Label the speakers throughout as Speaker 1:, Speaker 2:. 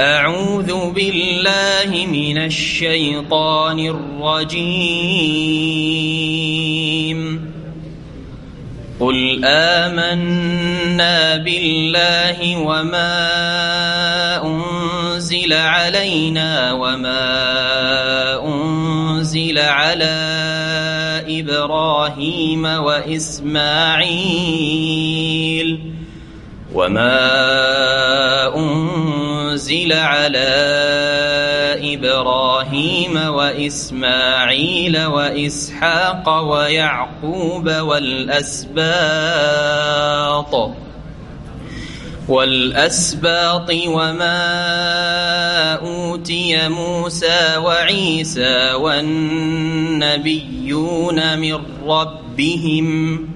Speaker 1: أعوذ بالله من الشيطان الرجيم. قل آمنا بالله وما أنزل علينا وما أنزل على إبراهيم وإسماعيل وما أنزل على إبراهيم وإسماعيل وإسحاق ويعقوب والأسباط. والأسباط وما أوتي موسى وعيسى والنبيون من ربهم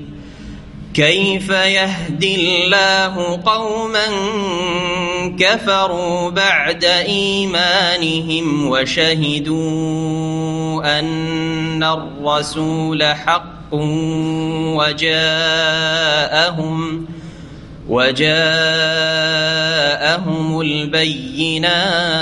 Speaker 1: كيف يهدي الله قوما كفروا بعد إيمانهم وشهدوا أن الرسول حق وجاءهم وجاءهم البينات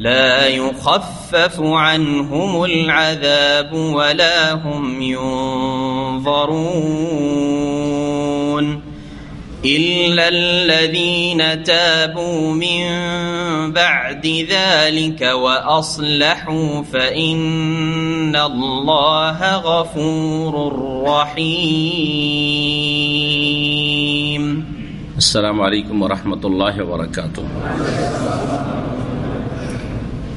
Speaker 1: لا يخفف عنهم العذاب ولا هم ينظرون إلا الذين تابوا من بعد ذلك وأصلحوا فإن الله غفور رحيم.
Speaker 2: السلام عليكم ورحمة الله وبركاته.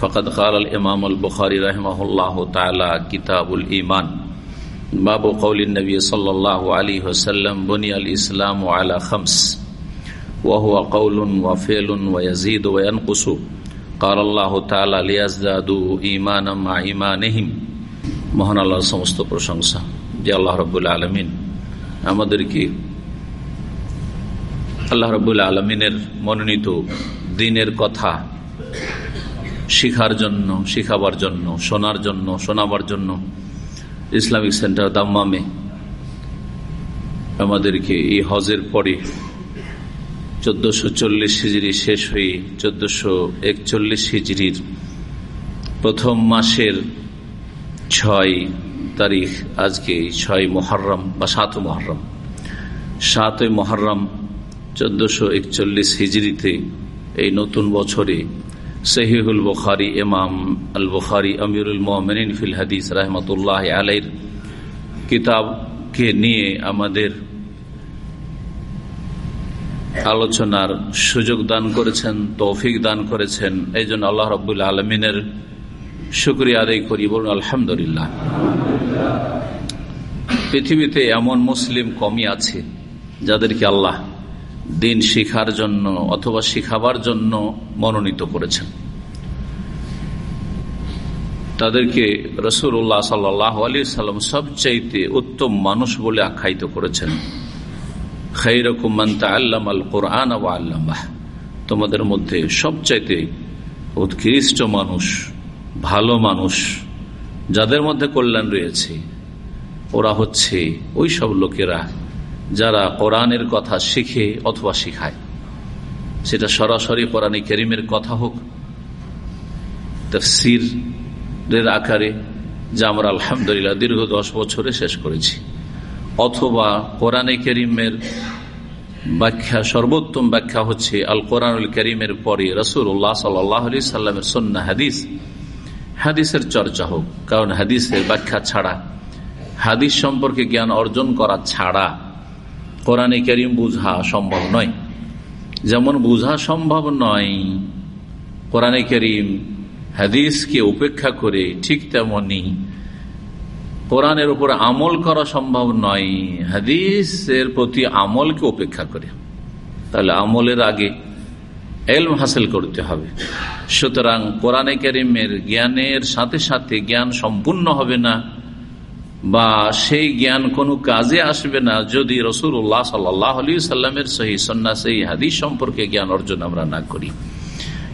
Speaker 2: فقد قال الإمام البخاري رحمه الله تعالى كتاب الإيمان باب قول النبي صلى الله عليه وسلم بني الإسلام على خمس وهو قول وفعل ويزيد وينقص قال الله تعالى ليزدادوا إيمانا مع إيمانهم মহান আল্লাহর সমস্ত প্রশংসা যে আল্লাহ রব্বুল আলমিন আমাদেরকে আল্লাহ রব্বুল আলমিনের মনোনীত দিনের কথা শিখার জন্য, শিখাবার জন্য, শোনার জন্য, শোনাবার জন্য ইসলামিক সেন্টার দাম্মামে আমাদেরকে এই হজের পরে চোদ্দশো চল্লিশ হিজড়ি শেষ হয়ে চোদ্দশো একচল্লিশ হিজড়ির প্রথম মাসের ছয় তারিখ, আজকে ছয় মহরম বা সাত মহরম। সাতই মহরম চোদ্দশো একচল্লিশ হিজড়িতে এই নতুন বছরে সহিহুল বুখারি, ইমাম আল বুখারি, আমিরুল মোহামিন ফিল হাদিস রহমতুল্লাহ আলাইর কিতাবকে নিয়ে আমাদের আলোচনার সুযোগ দান করেছেন, তৌফিক দান করেছেন, এই জন্য আল্লাহ রবুল্লা আলমিনের শুক্রিয়া আদায় করি, বলুন আলহামদুলিল্লাহ। পৃথিবীতে এমন মুসলিম কমই আছে যাদেরকে আল্লাহ দিন শিখার জন্য অথবা শিখাবার জন্য মনোনীত করেছেন। তাদেরকে রসুল্লাহ সাল্লাহ আলী সাল্লাম সবচাইতে উত্তম মানুষ বলে আখ্যায়িত করেছেন। খৈরকুমান্তা আল্লাম আল কোরআন আল্লাহ তোমাদের মধ্যে সবচাইতে উৎকৃষ্ট মানুষ, ভালো মানুষ যাদের মধ্যে কল্যাণ রয়েছে, ওরা হচ্ছে ওই সব লোকেরা যারা কোরআনের কথা শিখে অথবা শিখায়। সেটা সরাসরি কোরআন করিমের কথা হোক, তফসিরের আকারে, যা আমরা আলহামদুলিল্লাহ দীর্ঘ দশ বছরে শেষ করেছি। অথবা কোরআনে করিমের ব্যাখ্যা, সর্বোত্তম ব্যাখ্যা হচ্ছে আল কোরআনুল করিমের পরে রসুল্লাহ সাল্লি সাল্লামের সন্না হাদিস। হাদিসের চর্চা হোক, কারণ হাদিসের ব্যাখ্যা ছাড়া, হাদিস সম্পর্কে জ্ঞান অর্জন করা ছাড়া কোরআনে করিম বুঝা সম্ভব নয়। যেমন বুঝা সম্ভব নয়, কোরআনে করিম হাদিসকে উপেক্ষা করে ঠিক তেমনি কোরআনের উপর আমল করা সম্ভব নয়, হাদিসের প্রতি আমলকে উপেক্ষা করে। তাহলে আমলের আগে এলম হাসিল করতে হবে। সুতরাং কোরআনে করিমের জ্ঞানের সাথে সাথে জ্ঞান সম্পূর্ণ হবে না। বা সেই জ্ঞান কোনো কাজে আসবে না যদি রসুল্লাহ সাল্লাহ আলী সাল্লামের সহি সন্না হাদিস সম্পর্কে জ্ঞান অর্জন আমরা না করি।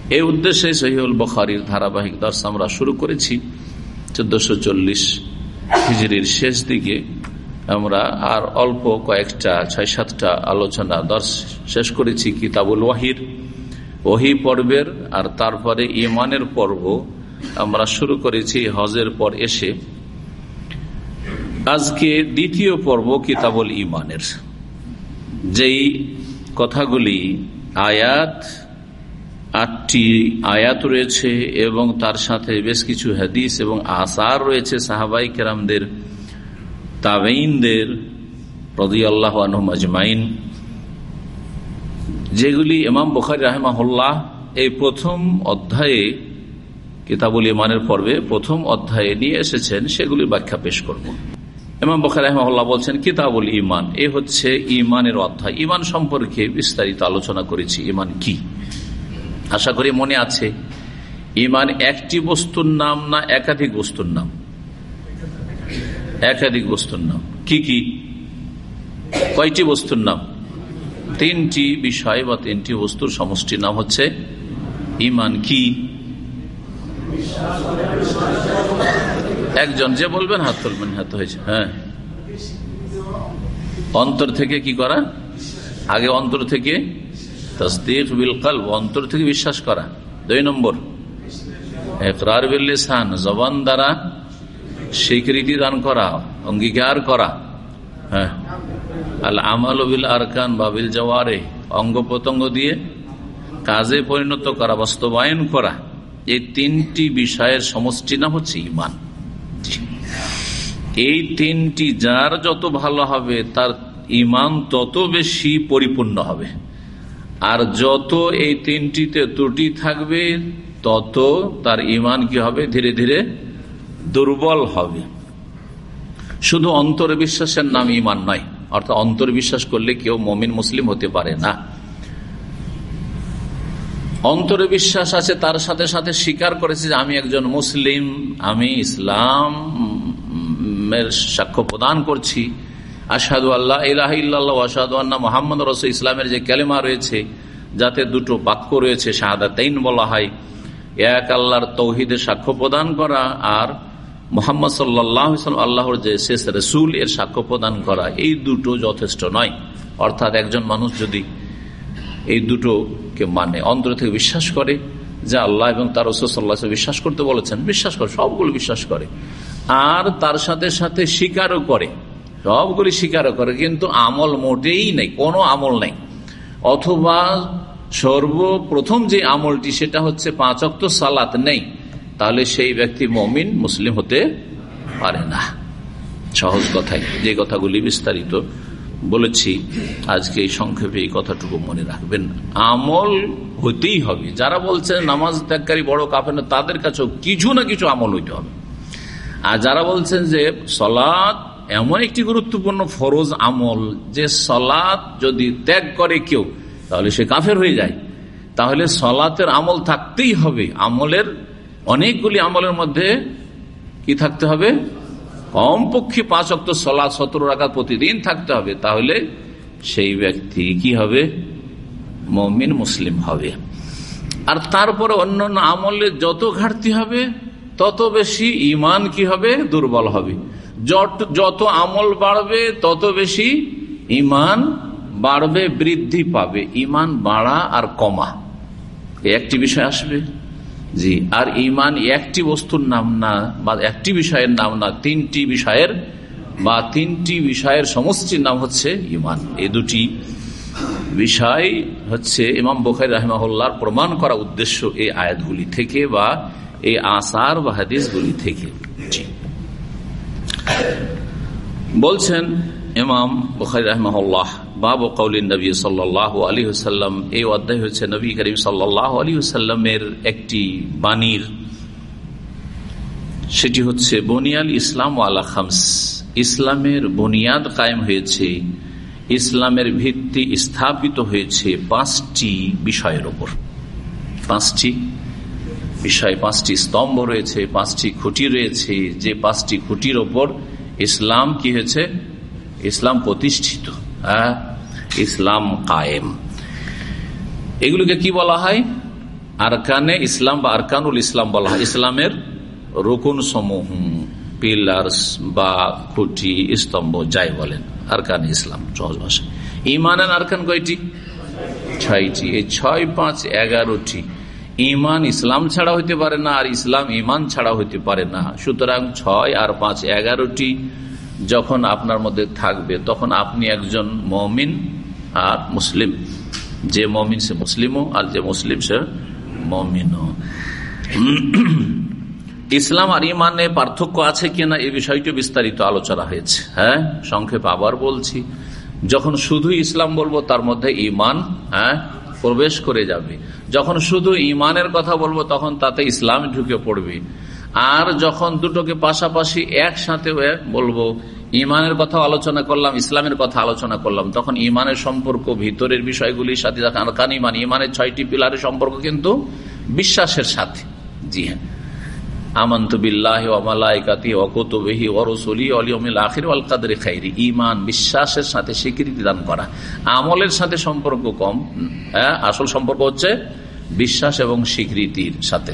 Speaker 2: এই উদ্দেশ্যে সহিউল বখারির ধারাবাহিক দর্শ আমরা শুরু করেছি। চোদ্দশো চল্লিশ হিজড়ির শেষ দিকে আমরা আর অল্প কয়েকটা ছয় সাতটা আলোচনা দর্শ শেষ করেছি কিতাবুল ওয়াহির। ওহি পর্বের আর তারপরে ইমানের পর্ব আমরা শুরু করেছি হজের পর এসে। আজকে দ্বিতীয় পর্ব কিতাবুল ইমানের যেই কথাগুলি আয়াত, আটটি আয়াত রয়েছে এবং তার সাথে বেশ কিছু হাদিস এবং আসার রয়েছে সাহাবাই কেরামদের তাবেইনদের রদি আল্লাহ আজমাইন। যেগুলি ইমাম বখারি রাহেমাহুল্লাহ এই প্রথম অধ্যায়ে কিতাবুল ইমানের পর্বে প্রথম অধ্যায়ে নিয়ে এসেছেন, সেগুলি ব্যাখ্যা পেশ করব। ইমাম বখার রহমাল্লাহ বলছেন, কিতাবুল ইমান এ হচ্ছে ইমানের অধ্যায়। ইমান সম্পর্কে বিস্তারিত আলোচনা করেছি। ইমান কি? আশা করি মনে আছে ইমান একটি বস্তুর নাম না একাধিক বস্তুর নাম? একাধিক বস্তুর নাম। কি কি? কয়টি বস্তুর নাম? তিনটি বিষয় বা তিনটি বস্তুর সমষ্টির নাম হচ্ছে ইমান কি? একজন যে বলবেন হাত তুলবেন, হাত হয়েছে হ্যাঁ। অন্তর থেকে কি করা? আগে অন্তর থেকে তসদিক বিল কল অন্তর থেকে বিশ্বাস করা। দুই নম্বর জবান দ্বারা স্বীকৃতি দান করা, অঙ্গীকার করা হ্যাঁ। আল আমাল বিল আরকান বা বিল জওয়ারে, অঙ্গ প্রত্যঙ্গ দিয়ে কাজে পরিণত করা, বাস্তবায়ন করা, এই তিনটি বিষয়ের সমষ্টি নাম হচ্ছে ইমান এই তিনটি যার যত ভালো হবে, তার ইমান তত বেশি পরিপূর্ণ হবে। আর যত এই তিনটিতে ত্রুটি থাকবে, তত তার ইমান কি হবে? ধীরে ধীরে দুর্বল হবে। শুধু অন্তর বিশ্বাসের নাম ইমান নয়, অর্থাৎ অন্তর বিশ্বাস করলে কেউ মমিন, মুসলিম হতে পারে না। অন্তরে বিশ্বাস আছে, তার সাথে সাথে স্বীকার করেছে যে আমি একজন মুসলিম, আমি ইসলাম সাক্ষ্য প্রদান করছি। আসাদু আল্লাহ ইলাহ ইল্লাহ আসাদু আল্লাহ মোহাম্মদ রস ইসলামের যে ক্যালেমা রয়েছে, যাতে দুটো বাক্য রয়েছে, শাহাদাতাইন বলা হয়। এক, আল্লাহর তৌহিদের সাক্ষ্য প্রদান করা আর মোহাম্মদ সাল্লাহ আল্লাহর যে শেষ রসুল, এর সাক্ষ্য প্রদান করা। এই দুটো যথেষ্ট নয়। অর্থাৎ একজন মানুষ যদি এই দুটোকে মানে অন্তর থেকে বিশ্বাস করে যে আল্লাহ এবং তার রসুল্লাহ বিশ্বাস করতে বলেছেন। বিশ্বাস করে, সবগুলো বিশ্বাস করে। আর তার সাথে সাথে স্বীকারও করে। সবগুলি স্বীকারও করে, কিন্তু আমল মোটেই নেই, কোনো আমল নেই। অথবা সর্বপ্রথম যে আমলটি, সেটা হচ্ছে পাঁচ অক্ত সালাত নেই। তাহলে সেই ব্যক্তি মমিন, মুসলিম হতে পারে না। সহজ কথাই, যে কথাগুলি বিস্তারিত বলেছি, আজকে এই সংক্ষেপে এই কথাটুকু মনে রাখবেন। আমল হতেই হবে। যারা বলছেন নামাজ ত্যাগকারী বড় কাফের তাদের কাছেও কিছু না কিছু আমল হইতে হবে। আর যারা বলছেন যে সলাদ এমন একটি গুরুত্বপূর্ণ ফরজ আমল যে সলাদ যদি ত্যাগ করে কেউ, তাহলে সে কাফের হয়ে যায়। তাহলে সলাতের আমল থাকতেই হবে। আমলের অনেকগুলি আমলের মধ্যে কি থাকতে হবে? কমপক্ষে পাঁচ অক্ট সলা সতেরো রাখা প্রতিদিন থাকতে হবে। তাহলে সেই ব্যক্তি কি হবে? মমিন, মুসলিম হবে। আর তারপরে অন্যান্য আমলের যত ঘাটতি হবে, তত বেশি ইমান কি হবে? দুর্বল হবে। যত আমল বাড়বে, তত বেশি ইমান বাড়বে, বৃদ্ধি পাবে। ইমান বাড়া আর কমা। একটি বিষয় আসবে। জি, আর ইমান একটি বস্তুর নাম না, বা একটি বিষয়ের নাম না, তিনটি বিষয়ের, বা তিনটি বিষয়ের সমষ্টির নাম হচ্ছে ইমান। এ দুটি বিষয় হচ্ছে ইমাম বখাই রাহমাহুল্লার প্রমাণ করা উদ্দেশ্য এই আয়াতগুলি থেকে, বা এই আসার বা হাদিসগুলি থেকে। বলছেন ইমাম বখাই রহমাল্লাহ বাব কৌলিন নবী সাল্লাহ আলী হুসাল্লাম এই অধ্যায় হচ্ছে নবী করিম সাল্লাহ আলী হুসাল্লামের একটি বাণীর। সেটি হচ্ছে, বনিয়াল ইসলাম আলা খামস ইসলামের বুনিয়াদ কায়েম হয়েছে, ইসলামের ভিত্তি স্থাপিত হয়েছে পাঁচটি বিষয়ের ওপর। পাঁচটি বিষয়, পাঁচটি স্তম্ভ রয়েছে, পাঁচটি খুঁটি রয়েছে, যে পাঁচটি খুঁটির ওপর ইসলাম কি হয়েছে? ইসলাম প্রতিষ্ঠিত হ্যাঁ? ইসলাম কায়েম। এগুলোকে কি বলা হয়? আরকানে ইসলাম বা আরকানুল ইসলাম বলা হয়। ইসলামের রকুন সমূহ, পিলার্স বা খুঁটি স্তম্ভ, যাই বলেন, আরকান ইসলাম, সহজ ভাষা ইমানের আরকান কয়টি? ছয়টি। এই ছয়, পাঁচ, এগারোটি। ইমান ইসলাম ছাড়া হইতে পারে না, আর ইসলাম ইমান ছাড়া হইতে পারে না। সুতরাং ছয় আর পাঁচ, এগারোটি যখন আপনার মধ্যে থাকবে, তখন আপনি একজন মমিন আর মুসলিম। যে মমিন সে মুসলিমও আর যে মুসলিম সে মমিনও। ইসলাম আর ইমানে পার্থক্য আছে কিনা এ বিষয়টি বিস্তারিত আলোচনা হয়েছে। হ্যাঁ সংক্ষেপ আবার বলছি, যখন শুধু ইসলাম বলব, তার মধ্যে ইমান হ্যাঁ প্রবেশ করে যাবে। যখন শুধু ইমানের কথা বলব, তখন তাতে ইসলাম ঢুকে পড়বে। আর যখন দুটোকে পাশাপাশি একসাথে বলব, ইমানের কথা আলোচনা করলাম, ইসলামের কথা আলোচনা করলাম, তখন ইমানের সম্পর্ক, ভিতরের বিষয়গুলির সাথে কান ইমান, ইমানের ছয়টি পিলারের সম্পর্ক কিন্তু বিশ্বাসের সাথে। জি হ্যাঁ। বিশ্বাসের সাথে স্বীকৃতি দান করা। আমলের সাথে সম্পর্ক কম হ্যাঁ আসল সম্পর্ক হচ্ছে বিশ্বাস এবং স্বীকৃতির সাথে।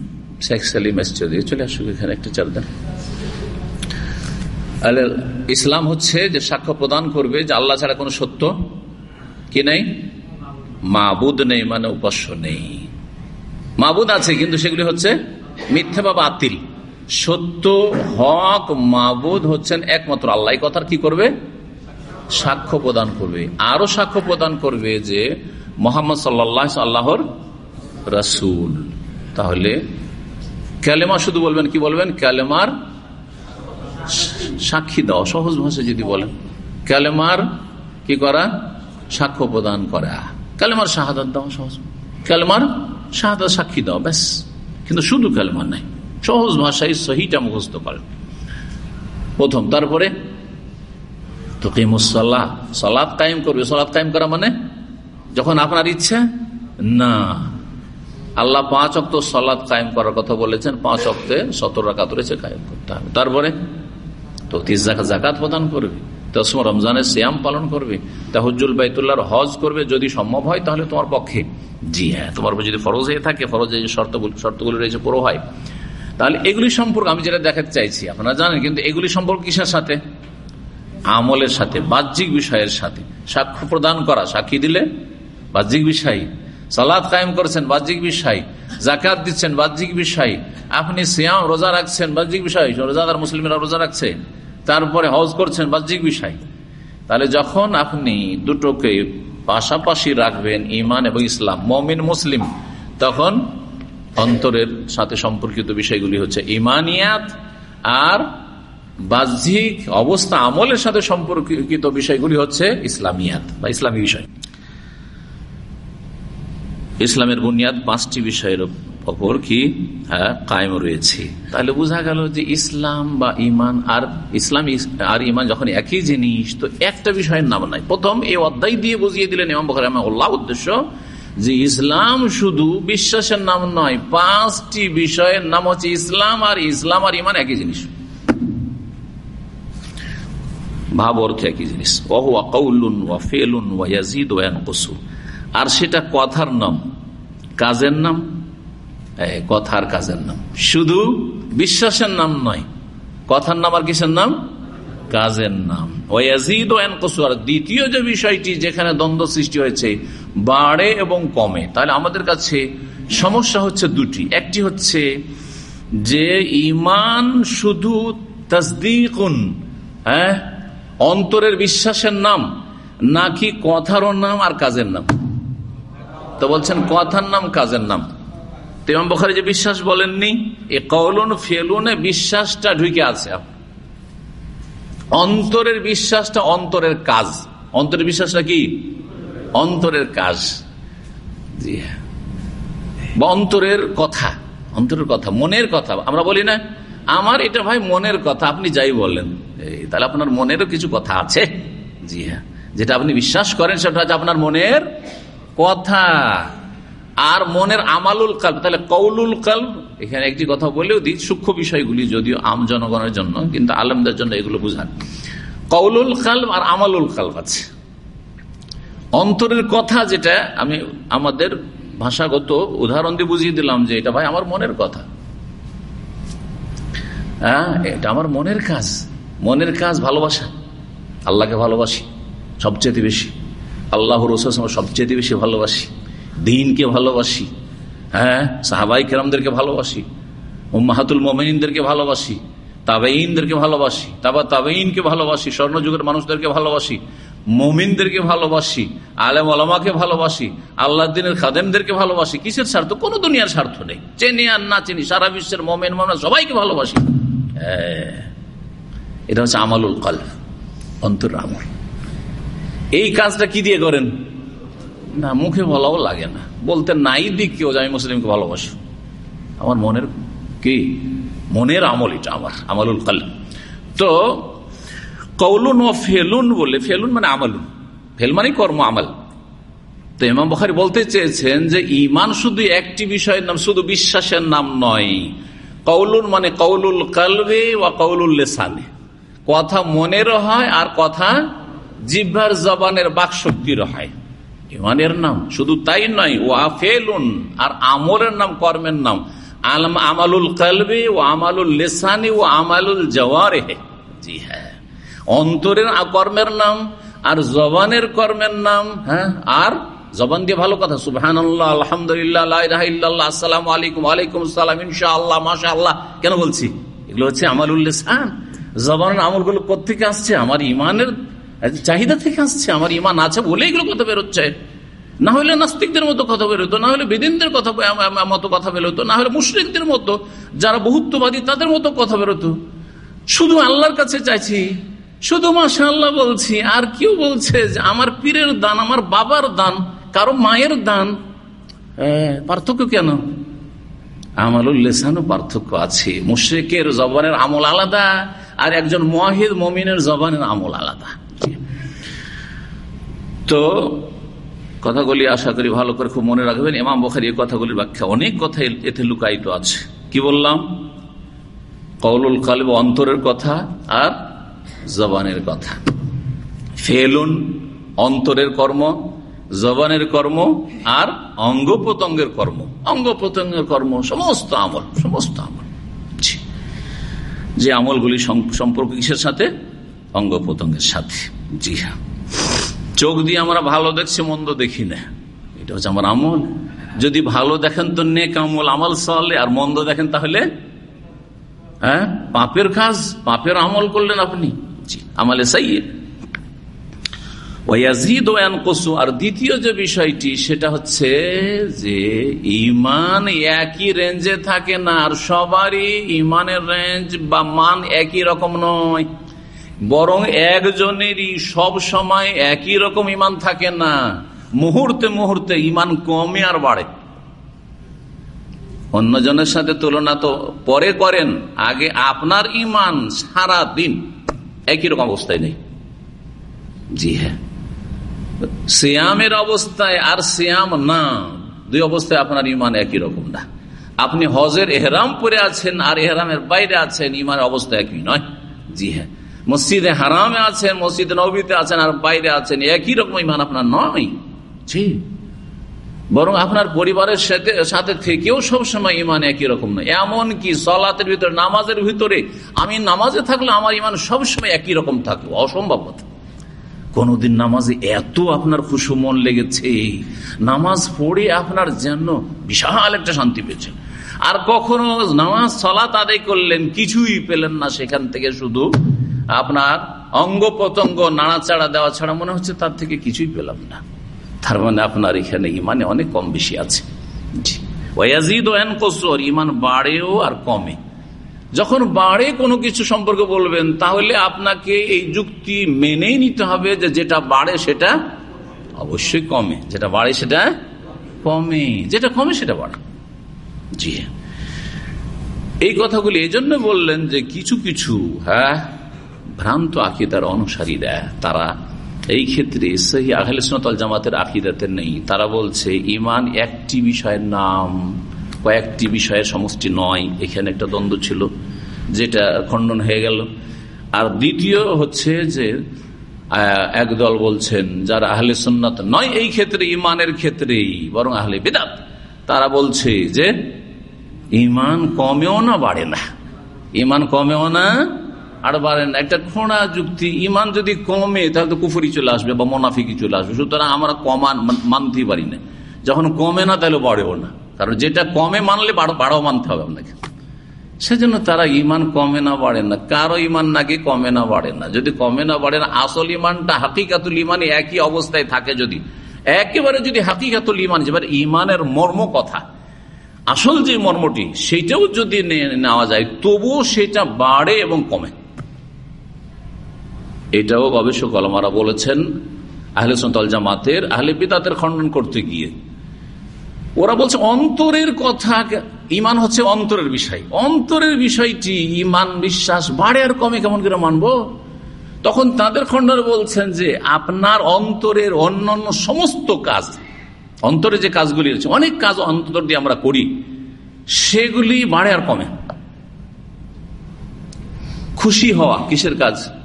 Speaker 2: শেখ সালিম এসছে চলে আসুক এখানে একটা চার দেন। ইসলাম হচ্ছে যে সাক্ষ্য প্রদান করবে যে আল্লাহ ছাড়া কোনো সত্য কি নেই? মাবুদ নেই মানে উপাস্য নেই। মাবুদ আছে, কিন্তু সেগুলি হচ্ছে মিথ্যা বা বাতিল। সত্য, হক, মাবুদ হচ্ছেন একমাত্র আল্লাহ। কথার কি করবে? সাক্ষ্য প্রদান করবে। আরও সাক্ষ্য প্রদান করবে যে মোহাম্মদ সাল্লাহ আল্লাহর রাসুল। তাহলে ক্যালেমা শুধু বলবেন, কি বলবেন? ক্যালেমার সাক্ষী দাও, সহজ ভাষায় যদি বলেন। ক্যালেমার কি করা? সাক্ষ্য প্রদান করা। কালেমার শাহাদাত দাও, সহজ। কালেমার শাহাদাত সাক্ষী দাও, ব্যাস। কিন্তু শুধু ক্যালেমার নাই, সহজ ভাষায় সহিটা মুখস্থ করেন। প্রথম, তারপরে তো কেমুসাল্লাহ সালাদ কায়েম করবে। সালাদ কায়েম করা মানে? যখন আপনার ইচ্ছে? না। আল্লাহ পাঁচ অক্ত সালাদ কায়েম করার কথা বলেছেন, পাঁচ অক্তে সতর রাকাত রয়েছে কায়েম করতে হবে। তারপরে তো তিস জাকাত প্রদান করবে, তসম রমজানের শ্যাম পালন করবে তাহজুল বাইতুল্লাহর হজ করবে, যদি সম্ভব হয় তাহলে তোমার পক্ষে। জি হ্যাঁ তোমার যদি ফরজ হয়ে থাকে, ফরজে যে শর্ত শর্তগুলি রয়েছে, পুরো হয়। তাহলে এগুলি সম্পর্কে আমি যেটা দেখাতে চাইছি, আপনারা জানেন, কিন্তু এগুলি সম্পর্ক কিসের সাথে? আমলের সাথে, বাহ্যিক বিষয়ের সাথে। সাক্ষ্য প্রদান করা, সাক্ষী দিলে বাহ্যিক বিষয়। সালাদ কায়েম করছেন বাহ্যিক বিষয় জাকাত দিচ্ছেন বাহ্যিক বিষয়, আপনি সিয়াম রোজা রাখছেন বাহ্যিক বিষয়, রোজাদার মুসলিমরা রোজা রাখছে, তারপরে হজ করছেন বাহ্যিক বিষয়। তাহলে যখন আপনি দুটোকে পাশাপাশি রাখবেন ইমান এবং ইসলাম, মমিন, মুসলিম, তখন অন্তরের সাথে সম্পর্কিত বিষয়গুলি হচ্ছে ইমানিয়াত আর বাহ্যিক অবস্থা আমলের সাথে সম্পর্কিত বিষয়গুলি হচ্ছে ইসলামিয়াত বা ইসলামী বিষয়। ইসলামের বুনিয়াদ পাঁচটি বিষয়ের ওপর কি হ্যাঁ কায়েম রয়েছে। তাহলে বোঝা গেল যে ইসলাম বা ইমান আর ইসলাম আর ইমান যখন একই জিনিস, তো একটা বিষয়ের নাম নাই। প্রথম এই অধ্যায় দিয়ে বুঝিয়ে দিলেন ইমাম বখার উল্লাহ উদ্দেশ্য যে ইসলাম শুধু বিশ্বাসের নাম নয়, পাঁচটি বিষয়ের নাম হচ্ছে ইসলাম আর ইসলাম আর ইমান একই জিনিস। ভাব অর্থ একই জিনিস। ওয়া কৌলুন ওয়া ফেলুন ওয়াজিদ ওয়ান কসু আর সেটা কথার নাম। কাজের নাম? কথার কাজের নাম। শুধু বিশ্বাসের নাম নয়। কথার নাম আর কিসের নাম? কাজের নাম। ওয়াজিদ দ্বিতীয় যে বিষয়টি যেখানে দ্বন্দ্ব সৃষ্টি হয়েছে, বাড়ে এবং কমে। তাহলে আমাদের কাছে সমস্যা হচ্ছে দুটি। একটি হচ্ছে যে ইমান শুধু তসদিকুন হ্যাঁ? অন্তরের বিশ্বাসের নাম, নাকি কথারও নাম আর কাজের নাম? তো বলছেন কথার নাম, কাজের নাম। তেমন বখারি যে বিশ্বাস বলেননি, এ কৌলন ফেলুনে বিশ্বাসটা ঢুকে আছে অন্তরের বিশ্বাসটা অন্তরের কাজ। অন্তরের বিশ্বাসটা কি? অন্তরের কাজ। জি হ্যাঁ। বা অন্তরের কথা অন্তরের কথা, মনের কথা। আমরা বলি না, আমার এটা ভাই মনের কথা, আপনি যাই বললেন তাহলে আপনার মনেরও কিছু কথা আছে। জি হ্যাঁ। যেটা আপনি বিশ্বাস করেন, সেটা হচ্ছে আপনার মনের কথা। আর মনের আমালুল কাল তাহলে কৌলুল কাল এখানে একটি কথা বলেও দিই, সূক্ষ্ম বিষয়গুলি যদিও আম জনগণের জন্য, কিন্তু আলমদের জন্য এগুলো বুঝান। কৌলুল কাল আর আমালুল কাল আছে। অন্তরের কথা যেটা, আমি আমাদের ভাষাগত উদাহরণ দিয়ে বুঝিয়ে দিলাম যে এটা ভাই আমার মনের কথা। হ্যাঁ এটা আমার মনের কাজ। মনের কাজ ভালোবাসা। আল্লাহকে ভালোবাসি, সবচেয়ে বেশি। আল্লাহ রসুল সবচেয়ে বেশি ভালোবাসি। দিনকে ভালোবাসি। হ্যাঁ সাহাবাই কেরামদেরকে ভালোবাসি। মাহাতুল মোমিনদেরকে ভালোবাসি। তাবেইনদেরকে ভালোবাসি। তাবা তাবেইনকে ভালোবাসি। স্বর্ণযুগের মানুষদেরকে ভালোবাসি। মমিনদেরকে ভালোবাসি। আলেম আলমাকে ভালোবাসি। আল্লাহ দিনের খাদেমদেরকে ভালোবাসি। কিসের স্বার্থ? কোন দুনিয়ার স্বার্থ নেই। চেনি আর না চিনি সারা বিশ্বের মোমেন মোমেন সবাইকে ভালোবাসি। হ্যাঁ। এটা হচ্ছে আমালুল কাল অন্তর আমল। এই কাজটা কি দিয়ে করেন? না, মুখে বলাও লাগে না। বলতে নাই দিক কেউ আমি মুসলিমকে ভালোবাসি। আমার মনের কি? মনের আমল এটা আমার, আমলুল কাল তো কৌলুন ও ফেলুন বলে, ফেলুন মানে আমালুন। ফেল মানে কর্ম, আমল। তো ইমাম বখারি বলতে চেয়েছেন যে ইমান শুধু একটি বিষয়ের নাম, শুধু বিশ্বাসের নাম নয়। কৌলুন মানে কৌলুল কালবে বা কৌলুল লেসানে। কথা মনের হয় আর কথা জিভার জবানের বাক শক্তির হয় ইমানের নাম, শুধু তাই নয় ও আফেলুন, আর আমলের নাম, কর্মের নাম। আলম আমালুল কালবে ও আমালুল লেসানি ও আমালুল জওয়ারে জি হ্যাঁ। অন্তরের কর্মের নাম, আর জবানের কর্মের নাম হ্যাঁ আর জবান দিয়ে ভালো কথা সুবহান আলহামদুলিল্লাহ আসসালাম আলাইকুম আলাইকুম সালাম ইনশা আল্লাহ মাসা আল্লাহ কেন বলছি? এগুলো হচ্ছে আমালুল্লাহান জবানের আমলগুলো কোথেকে আসছে? আমার ইমানের চাহিদা থেকে আসছে, আমার ইমান আছে বলে এগুলো কথা বেরোচ্ছে। না হলে নাস্তিকদের মতো কথা বেরোতো, না হলে বেদিনদের কথা মতো কথা বেরোতো, না হলে মুসলিমদের মতো, যারা বহুত্ববাদী তাদের মতো কথা বেরোতো। শুধু আল্লাহর কাছে চাইছি, শুধু মাসা আল্লাহ বলছি, আর কেউ বলছে যে আমার পীরের দান, আমার বাবার দান, কারও মায়ের দান পার্থক্য কেন? আমলুল্লেসানও পার্থক্য আছে। মুশ্রিকের জবানের আমল আলাদা, আর একজন মহিদ মমিনের জবানের আমল আলাদা। তো কথাগুলি আশা করি ভালো করে খুব মনে রাখবেন। এমাম বখারি এই কথাগুলির ব্যাখ্যা অনেক কথা এতে লুকায়িত আছে। কি বললাম? কৌলুল কালিব অন্তরের কথা আর জবানের কথা। ফেলুন অন্তরের কর্ম, জবানের কর্ম আর অঙ্গ প্রত্যঙ্গের কর্ম। অঙ্গ প্রত্যঙ্গের কর্ম সমস্ত আমল সমস্ত আমল। যে আমলগুলি সম্পর্ক কিসের সাথে? অঙ্গ প্রত্যঙ্গের সাথে। জি হ্যাঁ। চোখ দিয়ে আমরা ভালো দেখছি, মন্দ দেখি না। এটা হচ্ছে আমার আমল। যদি ভালো দেখেন তো নেক আমল আমল সালে, আর মন্দ দেখেন তাহলে হ্যাঁ? পাপের কাজ, পাপের আমল করলেন আপনি। আমলে সাইয়ে আর দ্বিতীয় যে বিষয়টি, সেটা হচ্ছে যে ইমান একই রেঞ্জে থাকে না, আর সবারই ইমানের রেঞ্জ বা মান একই রকম নয়। বরং একজনেরই সব সময় একই রকম ইমান থাকে না। মুহূর্তে মুহূর্তে ইমান কমে আর বাড়ে। অন্যজনের সাথে তুলনা তো পরে করেন, আগে আপনার ইমান সারা দিন একই রকম অবস্থায় নেই। জি হ্যাঁ। শ্যামের অবস্থায় আর শ্যাম না, দুই অবস্থায় আপনার ইমান একই রকম না। আপনি হজের এহরাম পরে আছেন আর এহরামের বাইরে আছেন, ইমানের অবস্থা একই নয়। জি হ্যাঁ। মসজিদে হারামে আছেন মসজিদে নবীতে আছেন আর বাইরে আছেন একই রকম ইমান আপনার নয়। জি। বরং আপনার পরিবারের সাথে সাথে থেকেও সবসময় ইমান একই রকম নয়। এমন কি সলাতের ভিতরে নামাজের ভিতরে আমি নামাজে থাকলে আমার ইমান সবসময় একই রকম থাকবে অসম্ভব কথা। কোনদিন নামাজে এত আপনার খুশু মন লেগেছে নামাজ পড়ে আপনার যেন বিশাল একটা শান্তি পেয়েছেন। আর কখনো নামাজ সলাত আদায় করলেন কিছুই পেলেন না সেখান থেকে শুধু আপনার অঙ্গ প্রত্যঙ্গ নাড়াচাড়া দেওয়া ছাড়া মনে হচ্ছে তার থেকে কিছুই পেলাম না। তার মানে আপনার এখানে ইমানে অনেক কম বেশি আছে। ইমান বাড়েও আর কমে। যখন বাড়ে কোনো কিছু সম্পর্কে বলবেন, তাহলে আপনাকে এই যুক্তি মেনেই নিতে হবে যে যেটা বাড়ে সেটা অবশ্যই কমে। যেটা বাড়ে সেটা কমে। যেটা কমে সেটা বাড়ে। জি। এই কথাগুলি এই জন্য বললেন যে কিছু কিছু হ্যাঁ ভ্রান্ত আকিদার অনুসারীরা তারা এই ক্ষেত্রে সেই আহলে সোনাতল জামাতের আকিদাতে নেই। তারা বলছে ইমান একটি বিষয়ের নাম, কয়েকটি বিষয়ের সমষ্টি নয়। এখানে একটা দ্বন্দ্ব ছিল, যেটা খণ্ডন হয়ে গেল। আর দ্বিতীয় হচ্ছে যে একদল বলছেন, যারা আহলে সুন্নাত নয়, এই ক্ষেত্রে ইমানের ক্ষেত্রেই, বরং আহলে বেদাত তারা বলছে যে ইমান কমেও না, বাড়ে না। ইমান কমেও না আর বাড়ে না একটা খোঁড়া যুক্তি ইমান যদি কমে, তাহলে তো কুফুরি চলে আসবে বা মোনাফিকি চলে আসবে। সুতরাং আমরা কমান মানতেই পারি না। যখন কমে না, তাহলে বাড়েও না। কারণ যেটা কমে মানলে বাড়াও মানতে হবে আপনাকে। সেজন্য তারা ইমান কমে না, বাড়ে না। কারও ইমান নাকি কমে না, বাড়ে না। যদি কমে না, বাড়ে না, আসল ইমানটা হাকিকাতুল ইমানে একই অবস্থায় থাকে যদি। একেবারে যদি হাকিকাতুল ইমান যেবার ইমানের মর্ম কথা। আসল যে মর্মটি, সেটাও যদি নেওয়া যায়, তবুও সেটা বাড়ে এবং কমে। এটাও গবেষক আলমারা বলেছেন, আহলে সন্তল জামাতের, আহলে পিতাতের খণ্ডন করতে গিয়ে। ওরা বলছে, অন্তরের কথা ইমান হচ্ছে অন্তরের বিষয়। অন্তরের বিষয়টি ইমান বিশ্বাস বাড়ে আর কমে, কেমন করে মানবো? তখন তাদের খণ্ডনে বলছেন যে, আপনার অন্তরের অন্যান্য সমস্ত কাজ, অন্তরে যে কাজগুলি আছে অনেক কাজ অন্তর দিয়ে আমরা করি, সেগুলি বাড়ে আর কমে। খুশি হওয়া, কিসের কাজ?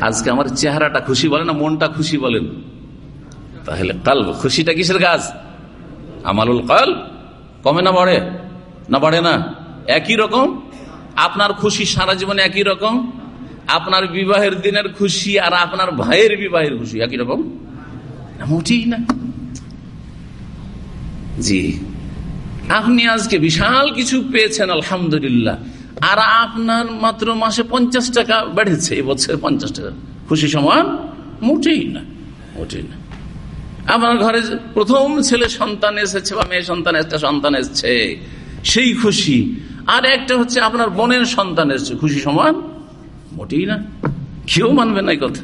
Speaker 2: আজকে আমার চেহারাটা খুশি বলেন না, মনটা খুশি বলেন? তাহলে কাল খুশিটা কিসের কাজ? আমালুল কাল কমে না বাড়ে? না বাড়ে না? একই রকম? আপনার খুশি সারা জীবনে একই রকম? আপনার বিবাহের দিনের খুশি আর আপনার ভাইয়ের বিবাহের খুশি একই রকম? না। জি। আপনি আজকে বিশাল কিছু পেয়েছেন, আলহামদুলিল্লাহ। আর আপনার মাত্র মাসে পঞ্চাশ টাকা বেড়েছে, এই এবছর পঞ্চাশ টাকা। খুশি সমান মোটেই না মোটেই না। আমার ঘরে প্রথম ছেলে সন্তান এসেছে বা মেয়ে সন্তান একটা সন্তান এসছে, সেই খুশি। আর একটা হচ্ছে আপনার বোনের সন্তান এসছে, খুশি সমান মোটেই না। কেউ মানবে না কথা,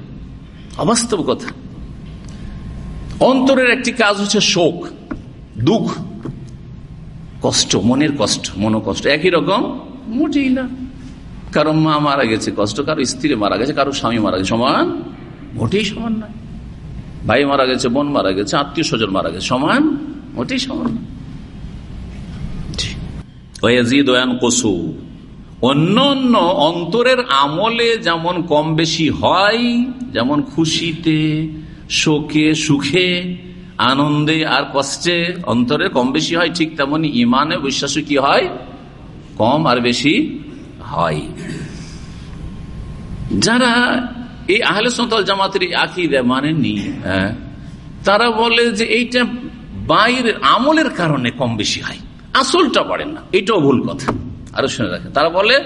Speaker 2: অবাস্তব কথা। অন্তরের একটি কাজ হচ্ছে শোক, দুঃখ, কষ্ট, মনের কষ্ট, মনোকষ্ট, একই রকম মোটেই না। কারও মা মারা গেছে কষ্ট কারও স্ত্রী মারা গেছে কারও স্বামী মারা গেছে সমান? মোটেই সমান নয়। ভাই মারা গেছে বোন মারা গেছে আত্মীয় স্বজন মারা গেছে সমান? মোটেই সমান কসু অন্য অন্য অন্তরের আমলে যেমন কম বেশি হয় যেমন খুশিতে শোকে সুখে আনন্দে আর কষ্টে অন্তরে কম বেশি হয় ঠিক তেমনি ইমানে বিশ্বাসে কি হয়? কম আর বেশি হয়। যারা এই আহলে সন্তল জামাতের আকিদে মানেনি হ্যাঁ তারা বলে যে এইটা বাইরের আমলের কারণে কম বেশি হয়। আসলটা বাড়ে না, এটাও ভুল কথা। আরও শুনে রাখেন, তারা বলে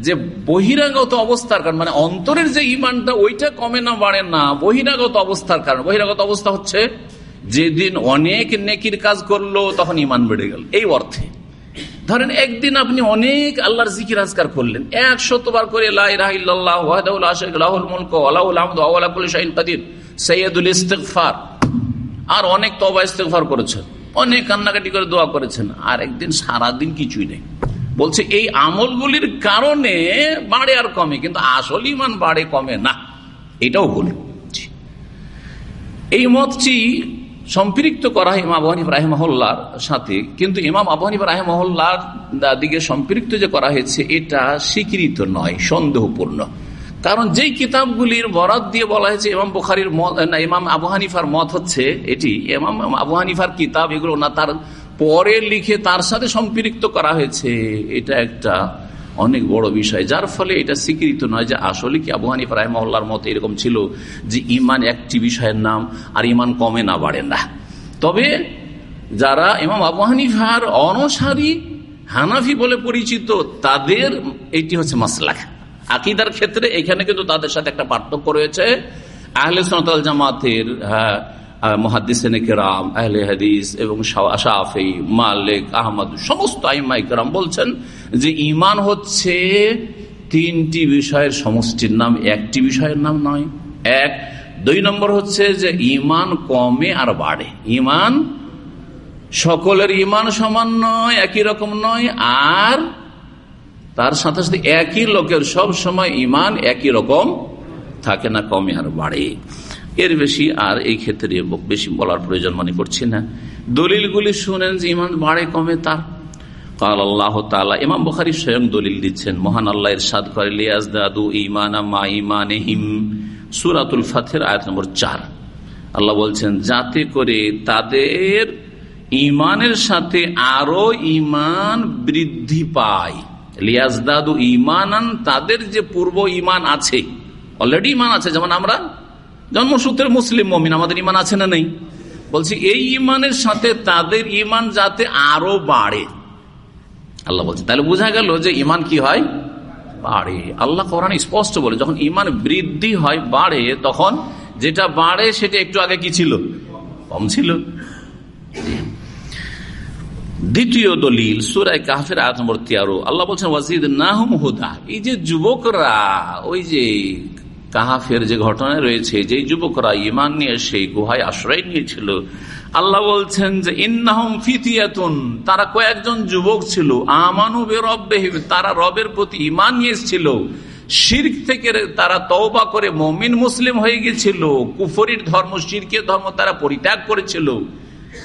Speaker 2: যে বহিরাগত অবস্থার কারণ মানে অন্তরের যে ইমানটা ওইটা কমে না, বাড়ে না, বহিরাগত অবস্থার কারণ। বহিরাগত অবস্থা হচ্ছে, যেদিন অনেক নেকির কাজ করল, তখন ইমান বেড়ে গেল। এই অর্থে। ধরেন একদিন আপনি অনেক আল্লাহর জিকির আজকার করলেন এক শতবার করে সৈয়দুল ইস্তেকফার আর অনেক তবা ইস্তেকফার করেছেন, অনেক কান্নাকাটি করে দোয়া করেছেন, আর একদিন সারাদিন কিছুই নেই। বলছে এই আমলগুলির কারণে বাড়ে আর কমে, কিন্তু আসল ইমান বাড়ে কমে না, এটাও ভুল। এই মতটি সম্পৃক্ত করা হয় ইমাম আবহানিফ রাহেমহল্লার সাথে, কিন্তু ইমাম আবহানিফ রাহেমহল্লার দিকে সম্পৃক্ত যে করা হয়েছে, এটা স্বীকৃত নয়, সন্দেহপূর্ণ। কারণ যেই কিতাবগুলির বরাদ দিয়ে বলা হয়েছে, ইমাম বুখারির ইমাম আবু হানিফার মত হচ্ছে এটি, ইমাম আবু হানিফার কিতাব এগুলো না, তার পরে লিখে তার সাথে সম্পৃক্ত করা হয়েছে, এটা একটা অনেক বড় বিষয়। যার ফলে এটা স্বীকৃত নয় যে আসলে কি আবু হানিফ রাহমহল্লার মতো এরকম ছিল যে ইমান একটি বিষয়ের নাম আর ইমান কমে না বাড়ে না। তবে যারা ইমাম আবু হানিফার অনসারী, হানাফি বলে পরিচিত, তাদের এটি হচ্ছে মাসলাক আকিদার ক্ষেত্রে এখানে কিন্তু তাদের সাথে একটা পার্থক্য রয়েছে। আহলে সনাতল জামাতের হ্যাঁ কেরাম, আহলে এবং মালিক, আহমদ, সমস্ত আইমাই কেরাম বলছেন যে ইমান হচ্ছে তিনটি বিষয়ের সমষ্টির নাম, একটি বিষয়ের নাম নয়। এক, দুই নম্বর হচ্ছে যে ইমান কমে আর বাড়ে। ইমান সকলের ইমান সমান নয়, একই রকম নয়, আর তার সাথে সাথে একই লোকের সব সময় ইমান একই রকম থাকে না, কমে আর বাড়ে। এর বেশি আর এই ক্ষেত্রে বেশি বলার প্রয়োজন মনে করছি না। দলিলগুলি শুনেন যে ইমান বাড়ে, কমে তার। ইমাম স্বয়ং দলিল দিচ্ছেন, মহান করে লিয়াজ দাদু ইমানা নম্বর চার। আল্লাহ বলছেন, যাতে করে তাদের ইমানের সাথে আরও ইমান বৃদ্ধি পায়। লিয়াজদাদু ইমানান তাদের যে পূর্ব ইমান আছে অলরেডি ইমান আছে, যেমন আমরা জন্মসূত্রের মুসলিম মমিন, আমাদের ইমান আছে না নেই? বলছি, এই ইমানের সাথে তাদের ইমান যাতে আরও বাড়ে। আল্লাহ বলছে তাহলে বোঝা গেল যে ইমান কি হয়? বাড়ে। আল্লাহ কোরআন স্পষ্ট বলে, যখন ইমান বৃদ্ধি হয়, বাড়ে, তখন যেটা বাড়ে, সেটা একটু আগে কি ছিল? কম ছিল। দ্বিতীয় দলিল সুরাই কাহের আয়াত তেরো। আল্লাহ বলছেন ওয়াজিদ নাহম হুদা। এই যে যুবকরা, ওই যে কাহাফের যে ঘটনা রয়েছে যে যুবকরা ইমান নিয়ে সেই গুহায় আশ্রয় নিয়েছিল। আল্লাহ বলছেন যে, ইন্নাহম ফিতিয়াতুন তারা কয়েকজন যুবক ছিল। আমানু রব্বেহিম তারা রবের প্রতি ইমান নিয়ে এসেছিল। শির্ক থেকে তারা তওবা করে মমিন মুসলিম হয়ে গেছিল কুফরির ধর্ম, শিরকের ধর্ম তারা পরিত্যাগ করেছিল।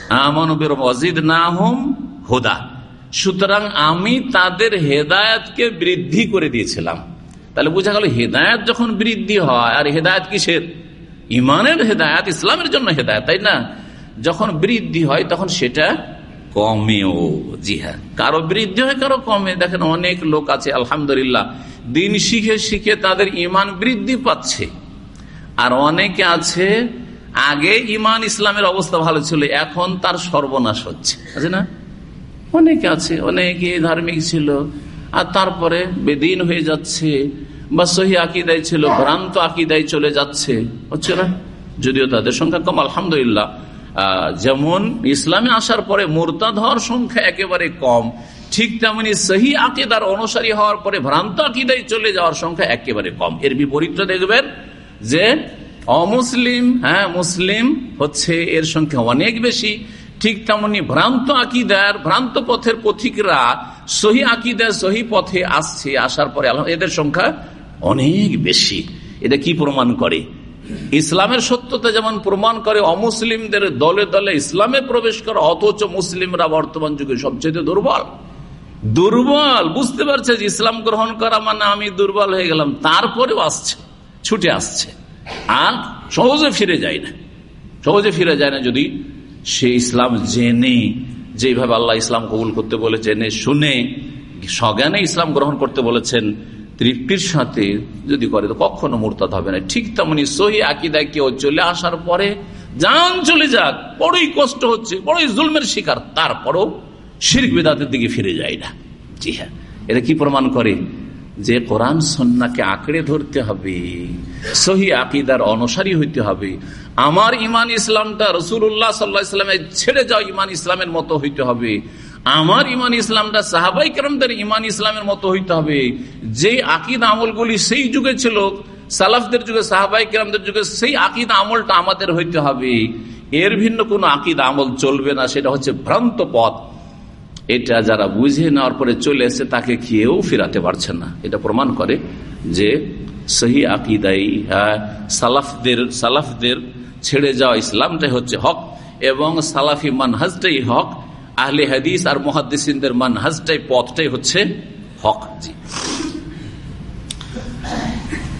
Speaker 2: আমানবের মজিদ না হোম হোদা সুতরাং আমি তাদের হেদায়তকে বৃদ্ধি করে দিয়েছিলাম। তাহলে বোঝা গেল হেদায়ত যখন বৃদ্ধি হয়, আর হেদায়ত কিসের? ইমানের হেদায়ত, ইসলামের জন্য হেদায়ত, তাই না? যখন বৃদ্ধি হয়, তখন সেটা কমেও জি হ্যাঁ কারও বৃদ্ধি হয়, কারও কমে। দেখেন অনেক লোক আছে, আলহামদুলিল্লাহ, দিন শিখে শিখে তাদের ইমান বৃদ্ধি পাচ্ছে। আর অনেকে আছে, আগে ইমান ইসলামের অবস্থা ভালো ছিল, এখন তার সর্বনাশ হচ্ছে। না? অনেকে আছে, অনেকে ধার্মিক ছিল আর তারপরে বেদিন হয়ে যাচ্ছে, বা সহি আকিদায় ছিল, ভ্রান্ত আকিদায় চলে যাচ্ছে, হচ্ছে না? যদিও তাদের সংখ্যা কম, আলহামদুলিল্লাহ। যেমন ইসলামে আসার পরে মোরতাদ হওয়ার সংখ্যা একেবারে কম, ঠিক তেমনি সহি আকিদার অনুসারী হওয়ার পরে ভ্রান্ত আকিদায় চলে যাওয়ার সংখ্যা একেবারে কম। এর বিপরীতটা দেখবেন যে, অমুসলিম হ্যাঁ মুসলিম হচ্ছে এর সংখ্যা অনেক বেশি ঠিক তেমনি ভ্রান্ত আকিদার, ভ্রান্ত পথের পথিকরা সহি আকিদার সহি পথে আসছে, আসার পরে এদের সংখ্যা অনেক বেশি। এটা কি প্রমাণ করে? ইসলামের সত্যতা যেমন প্রমাণ করে, অমুসলিমদের দলে দলে ইসলামে প্রবেশ করে, অথচ মুসলিমরা বর্তমান যুগে সবচেয়ে দুর্বল। দুর্বল, বুঝতে পারছে যে ইসলাম গ্রহণ করা মানে আমি দুর্বল হয়ে গেলাম, তারপরেও আসছে, ছুটে আসছে। আর সহজে ফিরে যায় না। সহজে ফিরে যায় না যদি সে ইসলাম জেনে, যেভাবে আল্লাহ ইসলাম কবুল করতে বলে, জেনে শুনে সজ্ঞানে ইসলাম গ্রহণ করতে বলেছেন, তৃপ্তির সাথে যদি করে, তো কখনো মোরতাদ হবে না। ঠিক তেমনি সহি আকিদায় কেউ চলে আসার পরে যান চলে যাক, বড়ই কষ্ট হচ্ছে, বড়ই জুলমের শিকার, তারপরও শির্ক বেদাতের দিকে ফিরে যায় না। জি হ্যাঁ এটা কি প্রমাণ করে? যে কোরআন সন্নাকে আঁকড়ে ধরতে হবে, সহি আকিদার অনুসারী হইতে হবে, আমার ইমান ইসলামটা রসুল্লাহ সাল্লা ইসলামের ছেড়ে যাও ইমান ইসলামের মতো হইতে হবে, আমার ইমান ইসলামটা সাহাবাই কেরমদের ইমান ইসলামের মতো হইতে হবে যে আকিদ আমলগুলি সেই যুগে ছিল, সালাফদের যুগে, সাহাবাই কেরামদের যুগে সেই আকিদ আমলটা আমাদের হইতে হবে, এর ভিন্ন কোন আকিদ আমল চলবে না, সেটা হচ্ছে ভ্রান্ত পথ। এটা যারা বুঝে নেওয়ার পরে চলে এসে তাকে খেয়েও ফিরাতে পারছে না। এটা প্রমাণ করে যে সহি আকিদাই সালাফদের সালাফদের ছেড়ে যাওয়া ইসলামটাই হচ্ছে হক এবং সালাফি মানহাজটাই হক। আহলে হাদিস আর মহাদিসদের মানহাজটাই, পথটাই হচ্ছে হক। জি।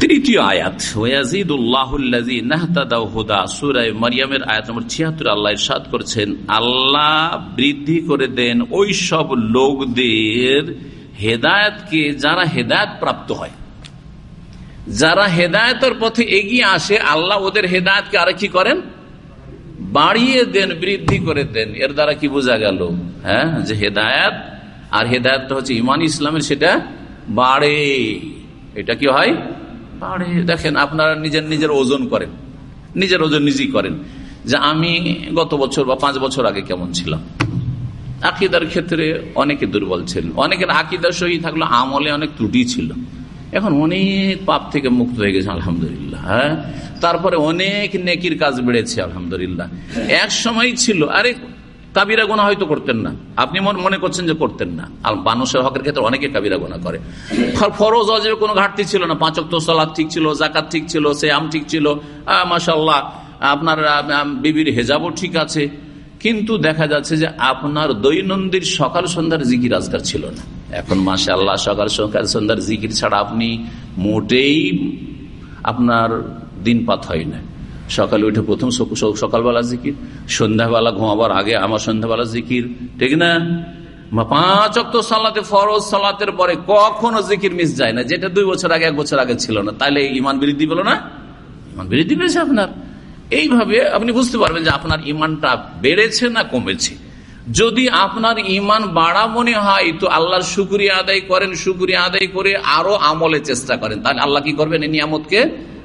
Speaker 2: তৃতীয় আয়াত মারিয়ামের আয়াত নম্বর ছিয়াত্তর আল্লাহ ইরশাদ করছেন, আল্লাহ বৃদ্ধি করে দেন ওই সব লোকদের হেদায়তকে যারা হেদায়ত প্রাপ্ত হয়। যারা হেদায়তের পথে এগিয়ে আসে, আল্লাহ ওদের হেদায়তকে আরে কি করেন? বাড়িয়ে দেন, বৃদ্ধি করে দেন। এর দ্বারা কি বোঝা গেল? হ্যাঁ যে হেদায়ত, আর হেদায়তটা হচ্ছে ইমান ইসলামের, সেটা বাড়ে। এটা কি হয়? বাড়ে দেখেন আপনারা নিজের নিজের ওজন করেন। নিজের ওজন নিজেই করেন। যে আমি গত বছর বা পাঁচ বছর আগে কেমন ছিলাম। আকিদার ক্ষেত্রে অনেকে দুর্বল ছিল অনেকের আকিদার সহি থাকল, আমলে অনেক ত্রুটি ছিল। এখন অনেক পাপ থেকে মুক্ত হয়ে গেছে, আলহামদুলিল্লাহ হ্যাঁ? তারপরে অনেক নেকির কাজ বেড়েছে, আলহামদুলিল্লাহ। এক সময় ছিল, আরে কাবিরা গোনা হয়তো করতেন না। আপনি মনে করছেন যে করতেন না। আর মানুষের হকের ক্ষেত্রে অনেকে কাবিরা গোনা করে। ফরজ, অজেবে কোনো ঘাটতি ছিল না। পাঁচক তো সলাদ ঠিক ছিল জাকাত ঠিক ছিল সে আম ঠিক ছিল। মাসাল্লাহ আপনার বিবির হেজাবও ঠিক আছে। কিন্তু দেখা যাচ্ছে যে আপনার দৈনন্দিন সকাল সন্ধ্যার জিকির আজকার ছিল না। এখন মাসে আল্লাহ সকাল সকাল সন্ধ্যার জিকির ছাড়া আপনি মোটেই আপনার দিনপাত হয় না। সকালে উঠে প্রথম সকালবেলা জিকির, সন্ধ্যাবেলা ঘুমাবার আগে আমার সন্ধ্যাবেলা জিকির, ঠিক না? পাঁচ অক্ট সালাতে ফরজ সালাতের পরে কখনো জিকির মিস যায় না, যেটা দুই বছর আগে, এক বছর আগে ছিল না। তাহলে ইমান বৃদ্ধি পেল না? ইমান বৃদ্ধি পেয়েছে আপনার? এইভাবে আপনি বুঝতে পারবেন যে আপনার ইমানটা বেড়েছে না কমেছে। যদি আপনার ইমান বাড়া মনে হয়, তো আল্লাহর শুক্রিয়া আদায় করেন, শুক্রিয়া আদায় করে আরও আমলে চেষ্টা করেন। তাহলে আল্লাহ কি করবেন এই নিয়ামতকে?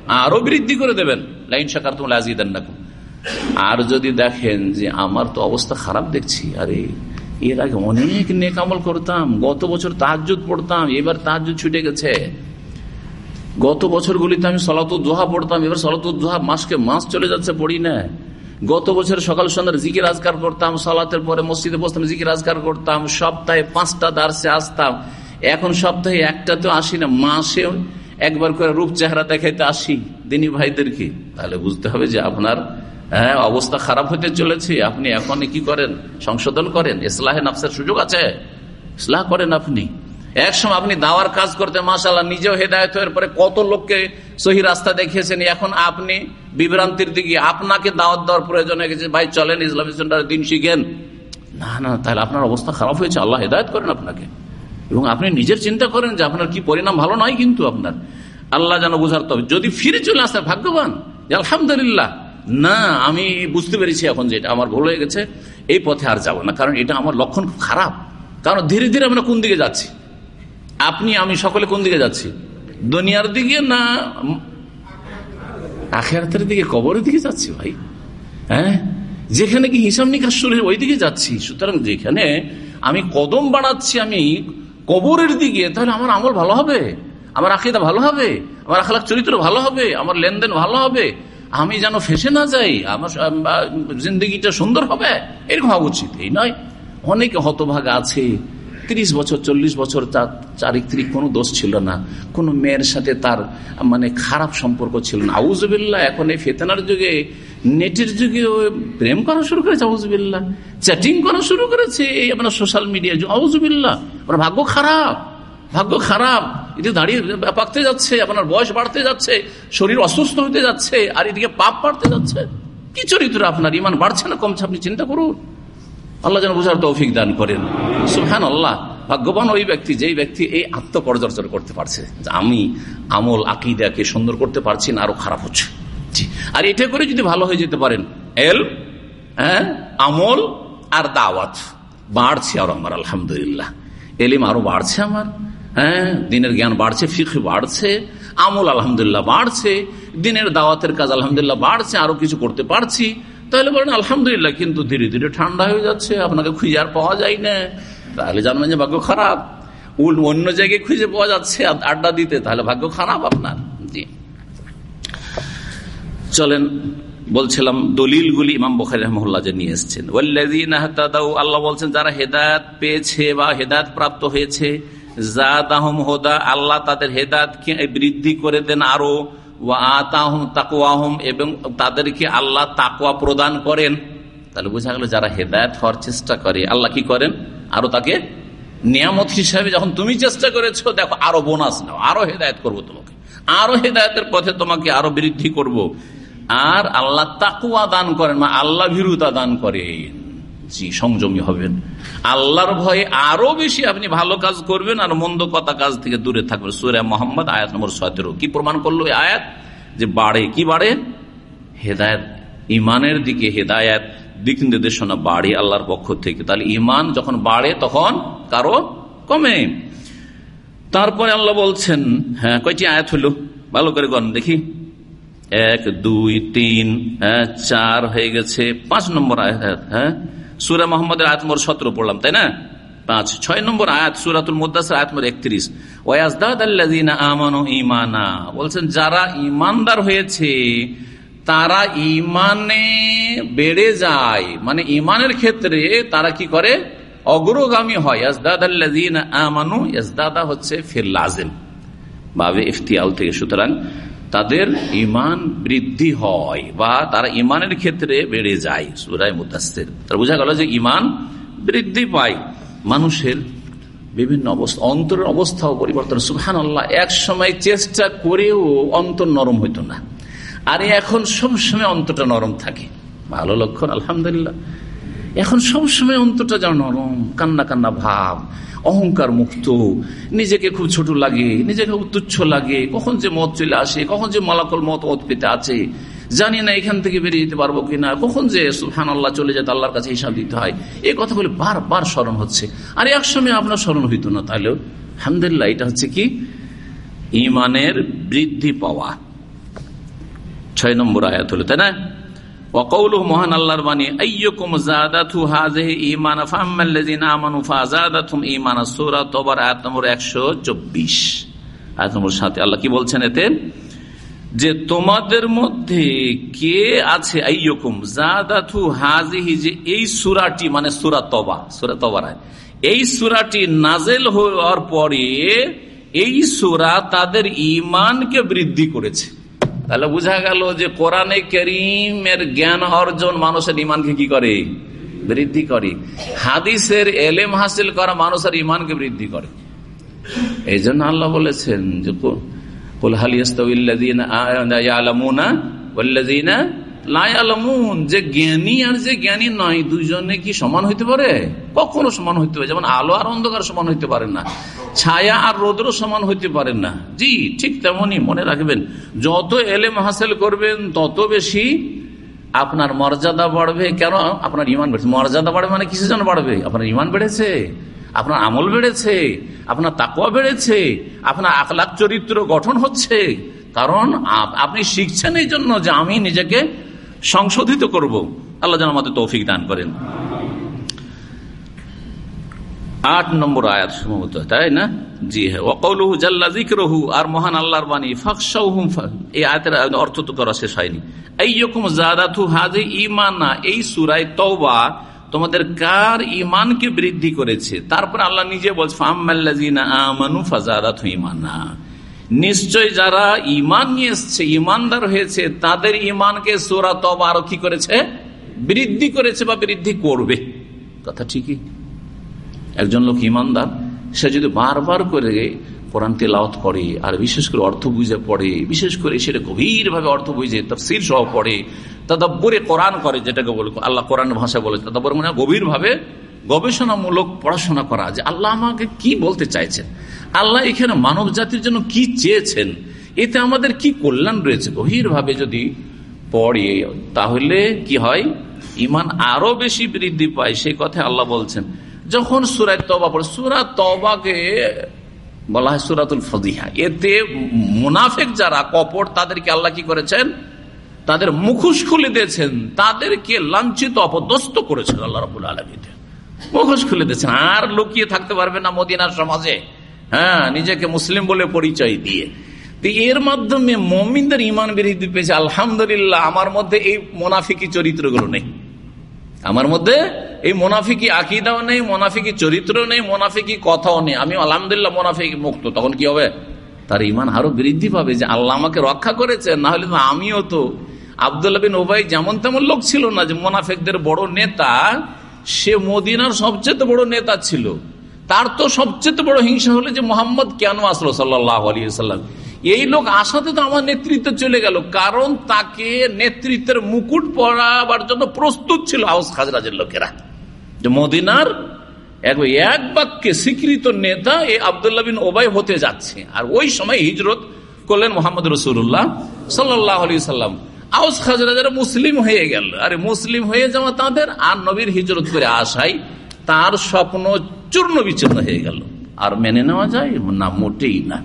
Speaker 2: আরও বৃদ্ধি করে দেবেন। লাইন শাকার তোমার আজিদান রাখুন আর যদি দেখেন যে আমার তো অবস্থা খারাপ দেখছি, আরে, এর আগে অনেক নেকামল করতাম, গত বছর তাহাজুদ পড়তাম, এবার তাহাজুদ ছুটে গেছে। গত বছরগুলিতে আমি সলাতুদ্দোহা পড়তাম, এবার সলাতুদ্দোহা মাসকে মাস চলে যাচ্ছে, পড়ি না। গত বছর সকাল সন্ধ্যার জিকির আজকার করতাম, সালাতের পরে মসজিদে বসতাম, জিকির আজকার করতাম, সপ্তাহে পাঁচটা দার্সে আসতাম। এখন সপ্তাহে একটা তো আসি না, মাসে একবার করে রূপ চেহারা দেখাইতে আসি দিনী ভাইদেরকে, তাহলে বুঝতে হবে যে আপনার হ্যাঁ অবস্থা খারাপ হতে চলেছে। আপনি এখন কি করেন? সংশোধন করেন? ইসলাহে নাফসের সুযোগ আছে? ইসলাহ করেন আপনি। এক সময় আপনি দাওয়ার কাজ করতে মাসাল্লাহ নিজেও হেদায়ত হয়ে পরে কত লোককে সহি রাস্তা দেখিয়েছেন। এখন আপনি বিভ্রান্তির দিকে, আপনাকে দাওয়াত দেওয়ার প্রয়োজন হয়ে গেছে। ভাই, চলেন, ইসলামী সেন্টারে দিন শিখেন। না না, তাহলে আপনার অবস্থা খারাপ হয়েছে। আল্লাহ হেদায়ত করেন আপনাকে। এবং আপনি নিজের চিন্তা করেন যে আপনার কি পরিণাম ভালো নয় কিন্তু আপনার। আল্লাহ যেন বোঝার তবে যদি ফিরে চলে আসতে ভাগ্যবান আলহামদুলিল্লাহ, না, আমি বুঝতে পেরেছি এখন যে এটা আমার ভুল হয়ে গেছে, এই পথে আর যাব না, কারণ এটা আমার লক্ষণ খুব খারাপ। কারণ ধীরে ধীরে আমরা কোন দিকে যাচ্ছি? আপনি, আমি সকলে কোন দিকে যাচ্ছি? দুনিয়ার দিকে না আখেরাতের দিকে, কবরের দিকে যাচ্ছি ভাই? হ্যাঁ? যেখানে কি হিসাব নিকাশ শুরু ওই দিকে যাচ্ছি। সুতরাং যেখানে আমি কদম বাড়াচ্ছি আমি কবরের দিকে, তাহলে আমার আমল ভালো হবে? আমার আকিদা ভালো হবে? আমার আখলাখ চরিত্র ভালো হবে? আমার লেনদেন ভালো হবে? আমি যেন ফেসে না যাই? আমার জিন্দগিটা সুন্দর হবে? এরকম হওয়া উচিত। এই নয়। অনেকে হতভাগ আছে। তিরিশ বছর, চল্লিশ বছর তার চারিত্রিক কোনো দোষ ছিল না। কোনো মেয়ের সাথে তার মানে খারাপ সম্পর্ক ছিল না। আউজবিল্লা এখন এই ফেতনার যুগে নেটের যুগে প্রেম করা শুরু করেছে আউজবিল্লা চ্যাটিং করা শুরু করেছে, এই আপনার সোশ্যাল মিডিয়া আউজবিল্লা আপনার ভাগ্য খারাপ ভাগ্য খারাপ। এটি দাঁড়িয়ে পাকতে যাচ্ছে, আপনার বয়স বাড়তে যাচ্ছে, শরীর অসুস্থ হতে যাচ্ছে, আর এদিকে পাপ বাড়তে যাচ্ছে। কি চরিত্র আপনার? ইমান বাড়ছে না কমছে? আপনি চিন্তা করুন। আল্লাহ যেন বোঝার তৌফিক দান করেন। সুহান আল্লাহ ভাগ্যবান ওই ব্যক্তি, যেই ব্যক্তি এই আত্মপর্যালোচনা করতে পারছে। আমি আমল, আকিদাকে সুন্দর করতে পারছি না, আরও খারাপ হচ্ছে। জি আর এটা করে যদি ভালো হয়ে যেতে পারেন, এল হ্যাঁ আমল আর দাওয়াত। বাড়ছে আর আমার, আলহামদুলিল্লাহ। এলিম আরও বাড়ছে আমার হ্যাঁ দিনের জ্ঞান বাড়ছে ফিখ বাড়ছে, আমল আলহামদুলিল্লাহ বাড়ছে, দিনের দাওয়াতের কাজ আলহামদুলিল্লাহ বাড়ছে, আরও কিছু করতে পারছি। তাহলে বলেন, আলহামদুলিল্লাহ, কিন্তু ধীরে ধীরে ঠান্ডা হয়ে যাচ্ছে, আপনাকে খুঁজে আর পাওয়া যায় না। তাহলে জানবেন যে ভাগ্য খারাপ। উল অন্য জায়গায় খুঁজে পাওয়া যাচ্ছে, আড্ডা দিতে, তাহলে ভাগ্য খারাপ আপনার। চলেন, বলছিলাম দলিলগুলি ইমাম বখারি রহমল্লা যে নিয়ে এসছেন। আল্লাহ বলছেন, যারা হেদায়ত পেয়েছে বা হেদায়ত প্রাপ্ত হয়েছে হোদা, আল্লাহ তাদের হেদায়তকে বৃদ্ধি করে দেন আরও তাকুয়াহম এবং তাদেরকে আল্লাহ তাকুয়া প্রদান করেন। তাহলে বোঝা গেল যারা হেদায়ত হওয়ার চেষ্টা করে, আল্লাহ কি করেন? আরও তাকে নিয়ামত হিসাবে যখন তুমি চেষ্টা করেছ, দেখো আরও বোনাস নাও আরও হেদায়ত করব তোমাকে। আরও হেদায়তের পথে তোমাকে আরও বৃদ্ধি করব। আর আল্লাহ তাকুয়া দান করেন, মা আল্লাহ ভীরুতা দান করেন। জি, সংযমী হবেন। আল্লাহর ভয়ে আরও বেশি আপনি ভালো কাজ করবেন আর মন্দ কথা কাজ থেকে দূরে থাকবেন। সুরিয়া মোহাম্মদ, আয়াত নম্বর সতেরো। কি প্রমাণ করল আয়াত? যে বাড়ে, কি বাড়ে? হেদায়ত। ইমানের দিকে হেদায়ত, দিক নির্দেশনা বাড়ে আল্লাহর পক্ষ থেকে। তাহলে ইমান যখন বাড়ে, তখন কারও কমে। তারপরে আল্লাহ বলছেন হ্যাঁ কয়টি আয়াত হলো? ভালো করে গণ দেখি। এক, দুই, তিন হ্যাঁ চার হয়ে গেছে। পাঁচ নম্বর আয়াত হ্যাঁ? সুরা মোহাম্মদের আয়াত নম্বর সতেরো পড়লাম, তাই না? পাঁচ। ছয় নম্বর আয়াত, সুরাতুল মুদাসের আয়াত নম্বর একত্রিশ। ইমানা বলছেন, যারা ইমানদার হয়েছে, তারা ইমানে বেড়ে যায়। মানে ইমানের ক্ষেত্রে তারা কি করে? অগ্রগামী হয়। আমানু হচ্ছে ফির লাজেম। বাবে ইফতিয়াল থেকে। সুতরাং তাদের ইমান বৃদ্ধি হয় বা তারা ইমানের ক্ষেত্রে বেড়ে যায়, সুরায় মুদাসের তার বোঝা গেল যে ইমান বৃদ্ধি পায়। মানুষের বিভিন্ন অবস্থা, অন্তরের অবস্থাও পরিবর্তন। সুহান আল্লাহ এক সময় চেষ্টা করেও অন্তর নরম হইতো না। আর এখন সবসময় অন্তরটা নরম থাকে। ভালো লক্ষণ, আলহামদুলিল্লাহ। এখন সবসময় অন্তরটা যেন নরম, কান্না কান্না ভাব। অহংকার মুক্ত, নিজেকে খুব ছোট লাগে, নিজেকে তুচ্ছ লাগে, কখন যে মত চলে আসে, কখন যে মালাকল মত মত পেতে আছে, জানি না এখান থেকে বেরিয়ে যেতে পারব কিনা, কখন যে সুহান আল্লাহ চলে যেতে আল্লাহর কাছে হিসাব দিতে হয় এই কথাগুলি বারবার স্মরণ হচ্ছে। আর এক সময় আপনার স্মরণ হইতো না তাহলেও আলহামদুলিল্লাহ, এটা হচ্ছে কি? ইমানের বৃদ্ধি পাওয়া। ছয় নম্বর আয়াত হলো, তাই না? আল্লাহর আয়াত নম্বর 124 আয়াত নম্বর 7 আল্লাহ বলছেন এতে? যে তোমাদের মধ্যে কে আছে যে এই সূরাটি মানে সূরা তওবা সূরা তওবার এই সূরাটি নাজেল হওয়ার পরে এই সূরা তাদের ঈমানকে বৃদ্ধি করেছে। তাহলে বুঝা গেল যে কোরআনে করিমের জ্ঞান অর্জন মানুষের ইমানকে কি করে বৃদ্ধি করে হাদিসের এলেম হাসিল করা মানুষের ইমানকে বৃদ্ধি করে এই জন্য আল্লাহ বলেছেন যে যে জ্ঞানী আর যে জ্ঞানী নয় দুজনে কি সমান হইতে পারে? কখনো সমান হইতে পারে, যেমন আলো আর অন্ধকার সমান হইতে পারে না, ছায়া আর রোদ্র সমান হইতে পারেন না। জি, ঠিক তেমনই মনে রাখবেন, যত এলেম হাসিল করবেন, তত বেশি আপনার মর্যাদা বাড়বে। কেন? আপনার ইমান বেড়েছে। মর্যাদা বাড়বে মানে কিসের জন্য বাড়বে? আপনার ইমান বেড়েছে, আপনার আমল বেড়েছে, আপনার তাকুয়া বেড়েছে, আপনার আখলাখ চরিত্র গঠন হচ্ছে। কারণ আপনি শিখছেন এই জন্য যে আমি নিজেকে সংশোধিত করব। আল্লাহ যেন আমাদের তৌফিক দান করেন। আট নম্বর আয়াত সম্ভবত, তাই না? জি হ্যাঁ। ওকৌলহু জাল্লা জিক্রহু আর মহান আল্লাহর বাণী ফাকসাউহুম এই আয়াতের অর্থ তো করা শেষ হয়নি। এইরকম জাদাথু হাজে ইমানা এই সুরাই তওবা তোমাদের কার ইমানকে বৃদ্ধি করেছে? তারপর আল্লাহ নিজে বলছে আমানু ফাজাদাথু ইমানা নিশ্চয় যারা ইমান নিয়ে এসছে ইমানদার হয়েছে, তাদের ইমানকে সোরা তবা আরও কি করেছে? বৃদ্ধি করেছে বা বৃদ্ধি করবে। কথা ঠিকই। একজন লোক ইমানদার সে যদি বারবার করে কোরআন তেলাওত পড়ে, আর বিশেষ করে অর্থ বুঝে পড়ে, বিশেষ করে সেটা গভীরভাবে অর্থ বুঝে, তফসির সহ পড়ে, তাদাব্বরে কোরআন করে, যেটাকে বলে, আল্লাহ কোরআন ভাষা বলে, তাদাব্বর মানে গভীরভাবে গবেষণামূলক পড়াশোনা করা, যে আল্লাহ আমাকে কি বলতে চাইছেন? আল্লাহ এখানে মানব জাতির জন্য কি চেয়েছেন? এতে আমাদের কি কল্যাণ রয়েছে? গভীরভাবে যদি পড়ে, তাহলে কি হয়? ইমান আরও বেশি বৃদ্ধি পায়, সেই কথা আল্লাহ বলছেন। যখন সুরায় তবা পড়ে, সুরা তবাকে বলা হয় সুরাতুল ফদিহা এতে মুনাফেক যারা, কপট, তাদেরকে আল্লাহ কি করেছেন? তাদের মুখোশ খুলে দিয়েছেন। তাদেরকে লাঞ্ছিত অপদস্ত করেছেন আল্লাহ রবুল আলমীতে মুখোশ খুলে দিয়েছেন। আর লুকিয়ে থাকতে পারবে না মদিনার সমাজে। হ্যাঁ নিজেকে মুসলিম বলে পরিচয় দিয়ে। এর মাধ্যমে মমিনদের ইমান বৃদ্ধি পেয়েছে। আলহামদুলিল্লাহ, আমার মধ্যে এই মোনাফিকি চরিত্রগুলো নেই। আমার মধ্যে এই মোনাফিকি আকিদাও নেই, মোনাফিকি চরিত্র নেই, মোনাফিকি কথাও নেই। আমি আলহামদুলিল্লাহ মোনাফিকি মুক্ত। তখন কি হবে? তার ইমান আরও বৃদ্ধি পাবে যে আল্লাহ আমাকে রক্ষা করেছে। না হলে তো আমিও তো আবদুল্লাহ বিন ওবাই যেমন তেমন লোক ছিল না যে মোনাফেকদের বড় নেতা, সে মদিনার সবচেয়ে বড় নেতা ছিল। তার তো সবচেয়ে বড় হিংসা হলো যে মোহাম্মদ কেন আসলো সাল্লাহ আলী সাল্লাম এই লোক আসাতে তো আমার নেতৃত্ব চলে গেল, কারণ তাকে নেতৃত্বের মুকুট পরাবার জন্য প্রস্তুত ছিল আউস খাজরাজের লোকেরা। মদিনার এক বাক্যে স্বীকৃত নেতা এই আবদুল্লাহ বিন ওবাই হতে যাচ্ছে। আর ওই সময় হিজরত করলেন মোহাম্মদ রসুল্লাহ সাল্লাহ আলি সাল্লাম আউস খাজরা যারা মুসলিম হয়ে গেল। আরে মুসলিম হয়ে যাওয়া তাদের, আর নবীর হিজরত করে আসাই তার স্বপ্ন চূর্ণ বিচ্ছিন্ন হয়ে গেল। আর মেনে নেওয়া যায় না, মোটেই না।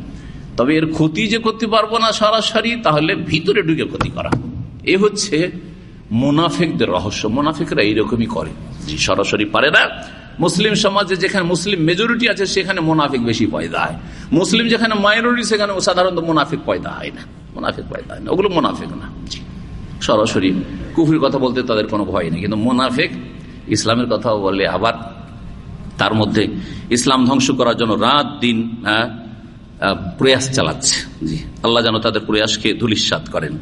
Speaker 2: তবে এর ক্ষতি যে করতে পারব না সরাসরি, তাহলে ভিতরে ঢুকে ক্ষতি করা। এ হচ্ছে মোনাফেকদের রহস্য। মোনাফেকরা এইরকমই করে। সরাসরি পারে না। মুসলিম সমাজে যেখানে মুসলিম মেজরিটি আছে, সেখানে মোনাফিক বেশি পয়দা হয়। মুসলিম যেখানে মাইনরিটি সেখানে সাধারণত মোনাফিক পয়দা হয় না। মোনাফিক পয়দা হয় না। ওগুলো মোনাফিক না। সরাসরি কুফুরির কথা বলতে তাদের কোনো ভয় নেই। কিন্তু মোনাফেক ইসলামের কথাও বলে আবার তার মধ্যে ইসলাম ধ্বংস করার জন্য রাত দিন প্রয়াস চালাচ্ছে। জি। আল্লাহ যেন তাদের প্রয়াসকে ধুলিস্বাদ করেন।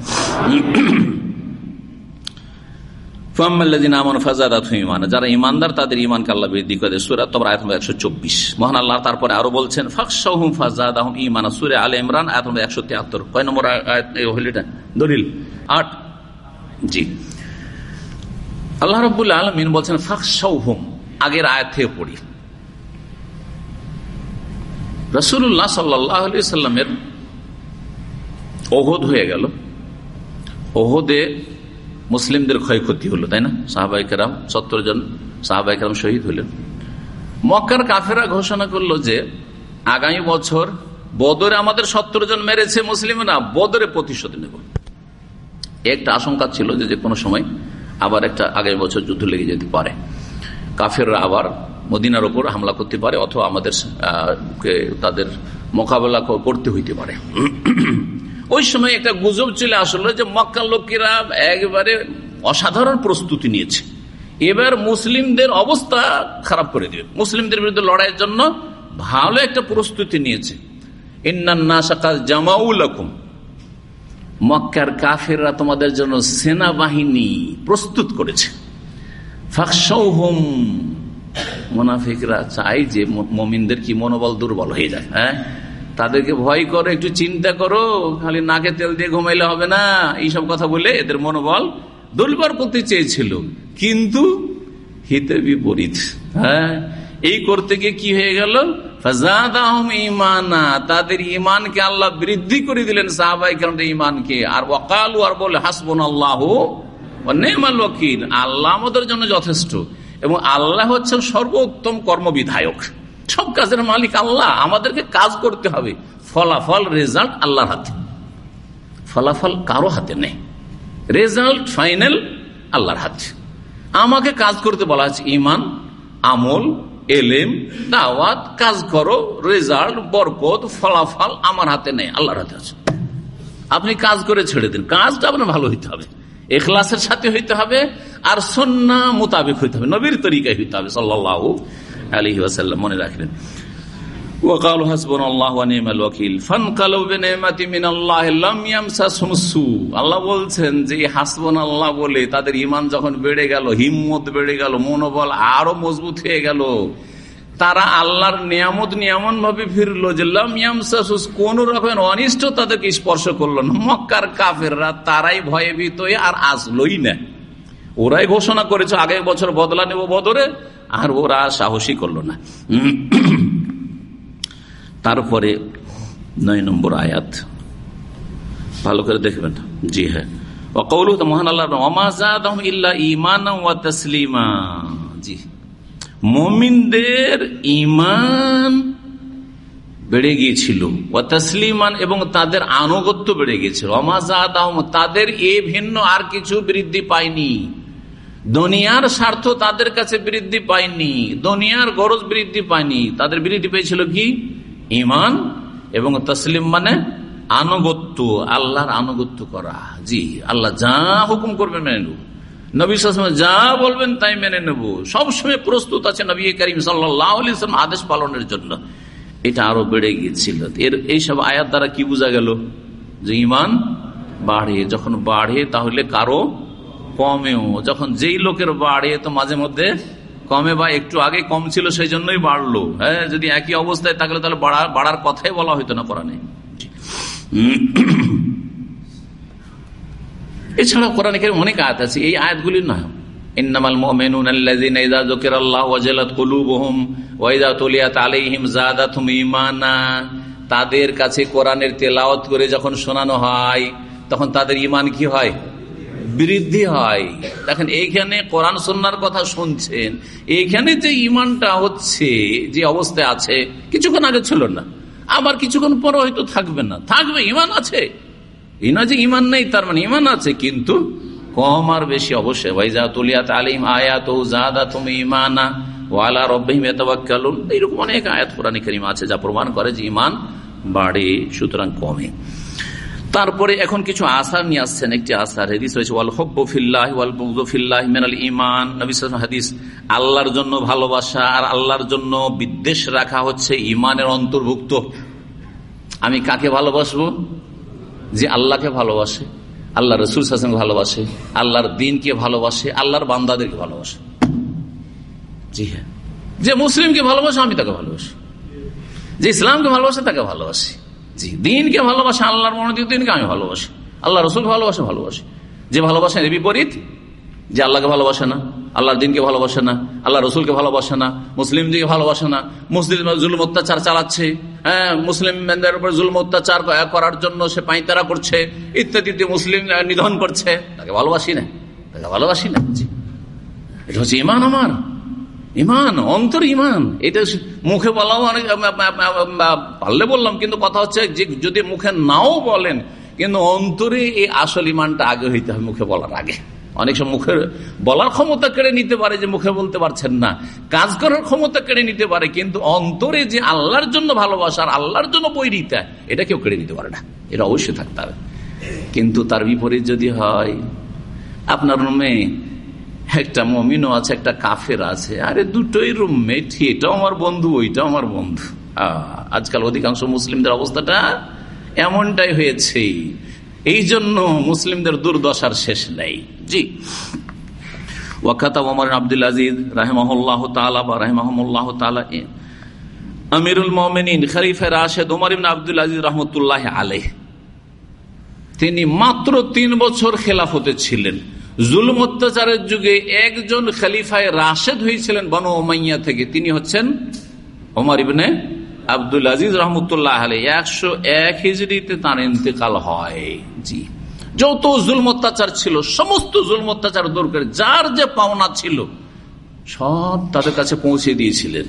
Speaker 2: যারা ইমানদার তাদের ইমানকে আল্লাহ বৃদ্ধি করে। সুরাত একশো চব্বিশ। মহান আল্লাহ তারপরে আরও বলছেন ফাকসাহুম ফাজাদ আহম ইমান সুরে আল ইমরান, আয়াত একশো তিয়াত্তর। কয় নম্বর দলিল। আট? জি। আল্লাহ রবুল্লা আলমিন বলছেন ফাকসাহুম আগের আয়াত থেকে পড়ি। রসুল্লাহ সাল্লাহ সাল্লামের ওহদ হয়ে গেল। ওহদে মুসলিমদের ক্ষয়ক্ষতি হলো, তাই না? সাহাবাইকেরাম সত্তর জন সাহাবাইকেরাম শহীদ হলেন। মক্কার কাফেরা ঘোষণা করল যে, আগামী বছর বদরে আমাদের সত্তর জন মেরেছে মুসলিমরা, বদরে প্রতিশোধ নেব। একটা আশঙ্কা ছিল যে কোনো সময় আবার একটা আগামী বছর যুদ্ধ লেগে যেতে পারে। কাফেররা আবার মদিনার ওপর হামলা করতে পারে অথবা আমাদের তাদের মোকাবেলা করতে হইতে পারে। ওই সময় একটা গুজব চলে আসলো যে মক্কার লোকেরা একবারে অসাধারণ প্রস্তুতি নিয়েছে। এবার মুসলিমদের অবস্থা খারাপ করে দিবে। মুসলিমদের বিরুদ্ধে লড়াইয়ের জন্য ভালো একটা প্রস্তুতি নিয়েছে। মক্কার কাফেররা তোমাদের জন্য সেনাবাহিনী প্রস্তুত করেছে। ফাঁকসৌহম মোনাফিকরা চাই যে মমিনদের কি মনোবল দুর্বল হয়ে যায় হ্যাঁ? তাদেরকে ভয় করো, একটু চিন্তা করো, খালি নাকে তেল দিয়ে ঘুমাইলে হবে না। এইসব কথা বলে এদের মনোবল দুর্বল করতে চেয়েছিল। কিন্তু হিতে বিপরীত হ্যাঁ? এই করতে গিয়ে কি হয়ে গেল? ইমানা তাদের ইমানকে আল্লাহ বৃদ্ধি করে দিলেন সাহাবাই কেন ইমানকে আর ওকালু আর বলে হাসবন আল্লাহ আল্লাহ আমাদের জন্য যথেষ্ট। এবং আল্লাহ হচ্ছেন সর্বোত্তম কর্মবিধায়ক। সব কাজের মালিক আল্লাহ। আমাদেরকে কাজ করতে হবে। ফলাফল, রেজাল্ট আল্লাহর হাতে। ফলাফল কারও হাতে নেই। রেজাল্ট ফাইনাল আল্লাহর হাতে। আমাকে কাজ করতে বলা হচ্ছে ইমান আমল, এলেম, দাওয়াত, কাজ করো, রেজাল্ট, বরকত, ফলাফল আমার হাতে নেই, আল্লাহর হাতে আছে। আপনি কাজ করে ছেড়ে দিন। কাজটা আপনার ভালো হইতে হবে। এখলাসের সাথে হইতে হবে আর সন্না মোতাবেক হইতে হবে। নবীর তরিকায় হইতে হবে সাল্লাহ আলী ওয়াসাল্লাম, মনে রাখলেন আল্লাহ বলছেন যে বলে তাদের ইমান যখন বেড়ে গেল, হিম্মত বেড়ে গেল, মনোবল আরও মজবুত হয়ে গেল। তারা আল্লাহর নিয়ামত নিয়ামন ভাবে ফিরলো যে লামিয়ামসাসুস কোন রকমের অনিষ্ট তাদেরকে স্পর্শ করল না। মক্কার কাফেররা তারাই ভয়ে ভীত আর আসলোই না। ওরাই ঘোষণা করেছে আগে বছর বদলা নেব বদরে, আর ওরা সাহসী করল না। তারপরে নয় নম্বর আয়াত। ভালো করে দেখবেন। জি হ্যাঁ। মহান আল্লাহ ইমান জি। মমিনদের ইমান বেড়ে গিয়েছিল। তসলিমান এবং তাদের আনুগত্য বেড়ে গিয়েছিল। তাদের এ ভিন্ন আর কিছু বৃদ্ধি পায়নি। দুনিয়ার স্বার্থ তাদের কাছে বৃদ্ধি পায়নি। দুনিয়ার গরজ বৃদ্ধি পায়নি। তাদের বৃদ্ধি পেয়েছিল কি? ইমান এবং তসলিম মানে আনুগত্য, আল্লাহর আনুগত্য করা। জি, আল্লাহ যা হুকুম করবেন মেনে নেব নবী যা বলবেন তাই মেনে নেব। সবসময় প্রস্তুত আছে নবী করিম সাল্লাম আদেশ পালনের জন্য। এটা আরও বেড়ে গিয়েছিল। এর এইসব আয়াত দ্বারা কি বোঝা গেল? যে ইমান বাড়ে, যখন বাড়ে তাহলে কারও কমেও। যখন যেই লোকের বাড়ে তো মাঝে মধ্যে কমে বা একটু আগে কম ছিল সেই জন্যই বাড়লো। হ্যাঁ যদি একই অবস্থায় থাকলে তাহলে বাড়ার কথাই বলা হইতো না কোরআনে। এছাড়া কোরআন অনেক আয়াত আছে, এই আয়াতগুলি না। ইন্নামাল মুমিনুন আল্লাযীনা যুকিরাল্লাহু ওয়াজিলাত কুলুবুহুম ওয়া তুলিয়াত আলাইহিম যাদাতুহুম ঈমানা। তাদের কাছে কোরআনের তেলাওয়াত করে যখন শোনানো হয়, তখন তাদের ঈমান কি হয়? বৃদ্ধি হয়। দেখেন, এইখানে কোরআন সন্ন্যার কথা শুনছেন, এইখানে যে ইমানটা হচ্ছে, যে অবস্থায় আছে, কিছুক্ষণ আগে ছিল না। আবার কিছুক্ষণ পরে হয়তো থাকবে না। থাকবে ইমান আছে। ইনা যে ইমান নেই, তার মানে ইমান আছে, কিন্তু কম আর বেশি অবশ্যই। ভাইজা তুলিয়াত আলিম আয়াত জাদা তুমি ইমানা ওয়ালা রব্বাহিম এতবাক্কালুন এইরকম অনেক আয়াত কোরআন করিম আছে যা প্রমাণ করে যে ইমান বাড়ে, সুতরাং কমে। তারপরে এখন কিছু আসার নিয়ে আসছেন, একটি আসার হাদিস হয়েছে ওয়াল হব্বফিল্লাহ ওয়াল বুগদফিল্লাহ মেনাল ইমান হাদিস, আল্লাহর জন্য ভালোবাসা আর আল্লাহর জন্য বিদ্বেষ রাখা হচ্ছে ইমানের অন্তর্ভুক্ত। আমি কাকে ভালোবাসবো? যে আল্লাহকে ভালোবাসে আল্লাহ রসুল হাসানকে ভালোবাসে, আল্লাহর দিনকে ভালোবাসে, আল্লাহর বান্দাদেরকে ভালোবাসে। জি হ্যাঁ। যে মুসলিমকে ভালোবাসে, আমি তাকে ভালোবাসি। যে ইসলামকে ভালোবাসে, তাকে ভালোবাসি। জি, দিনকে ভালোবাসে, আল্লাহর মনোনীত দিনকে আমি ভালোবাসি। আল্লাহ রসুল ভালোবাসে ভালোবাসে। যে ভালোবাসে, এর বিপরীত, যে আল্লাহকে ভালোবাসে না। আল্লাহর দিনকে ভালোবাসে না আল্লাহ রসুলকে ভালোবাসে না, মুসলিম মুসলিমদেরকে ভালোবাসে না, মুসলিম জুলুম অত্যাচার চালাচ্ছে হ্যাঁ মুসলিমদের উপর জুলুম অত্যাচার করার জন্য সে পাইতারা করছে, ইত্যাদি মুসলিম নিধন করছে। তাকে ভালোবাসি না, তাকে ভালোবাসি না। এটা হচ্ছে ইমান আমার। ইমান, অন্তর ইমান। এটা মুখে বলাও অনেক পারলে বললাম, কিন্তু কথা হচ্ছে যে যদি মুখে নাও বলেন, কিন্তু অন্তরে এই আসল ইমানটা আগে হইতে হবে, মুখে বলার আগে। অনেক সময় মুখের বলার ক্ষমতা কেড়ে নিতে পারে যে মুখে বলতে পারছেন না। কাজ করার ক্ষমতা কেড়ে নিতে পারে, কিন্তু অন্তরে যে আল্লাহর জন্য ভালোবাসা আর আল্লাহর জন্য বৈরিতা, এটা কেউ কেড়ে নিতে পারে না। এটা অবশ্যই থাকতে হবে। কিন্তু তার বিপরীত যদি হয়, আপনার রুমে একটা মমিনও আছে, একটা কাফের আছে, আরে দুটোই রুমমেট, এটাও আমার বন্ধু, ওইটাও আমার বন্ধু। আজকাল অধিকাংশ মুসলিমদের অবস্থাটা এমনটাই হয়েছে। এই জন্য মুসলিমদের দুর্দশার শেষ নেই। জি। বা রাহেমাহমুল্লাহ আমিরুল রাশেদ আলেহ তিনি মাত্র তিন বছর খেলাফতে ছিলেন। জুলুম অত্যাচারের যুগে একজন খালিফায় রাশেদ হয়েছিলেন বন ওমাইয়া থেকে। তিনি হচ্ছেন ওমর ইবনে আব্দুল আজিজ রহমতুল্লাহ আলী একশো এক হিজড়িতে তার ইন্তেকাল হয়। জি। যত জুলম অত্যাচার ছিল, সমস্ত জুলম অত্যাচার দূর করে যার যে পাওনা ছিল, সব তাদের কাছে পৌঁছে দিয়েছিলেন।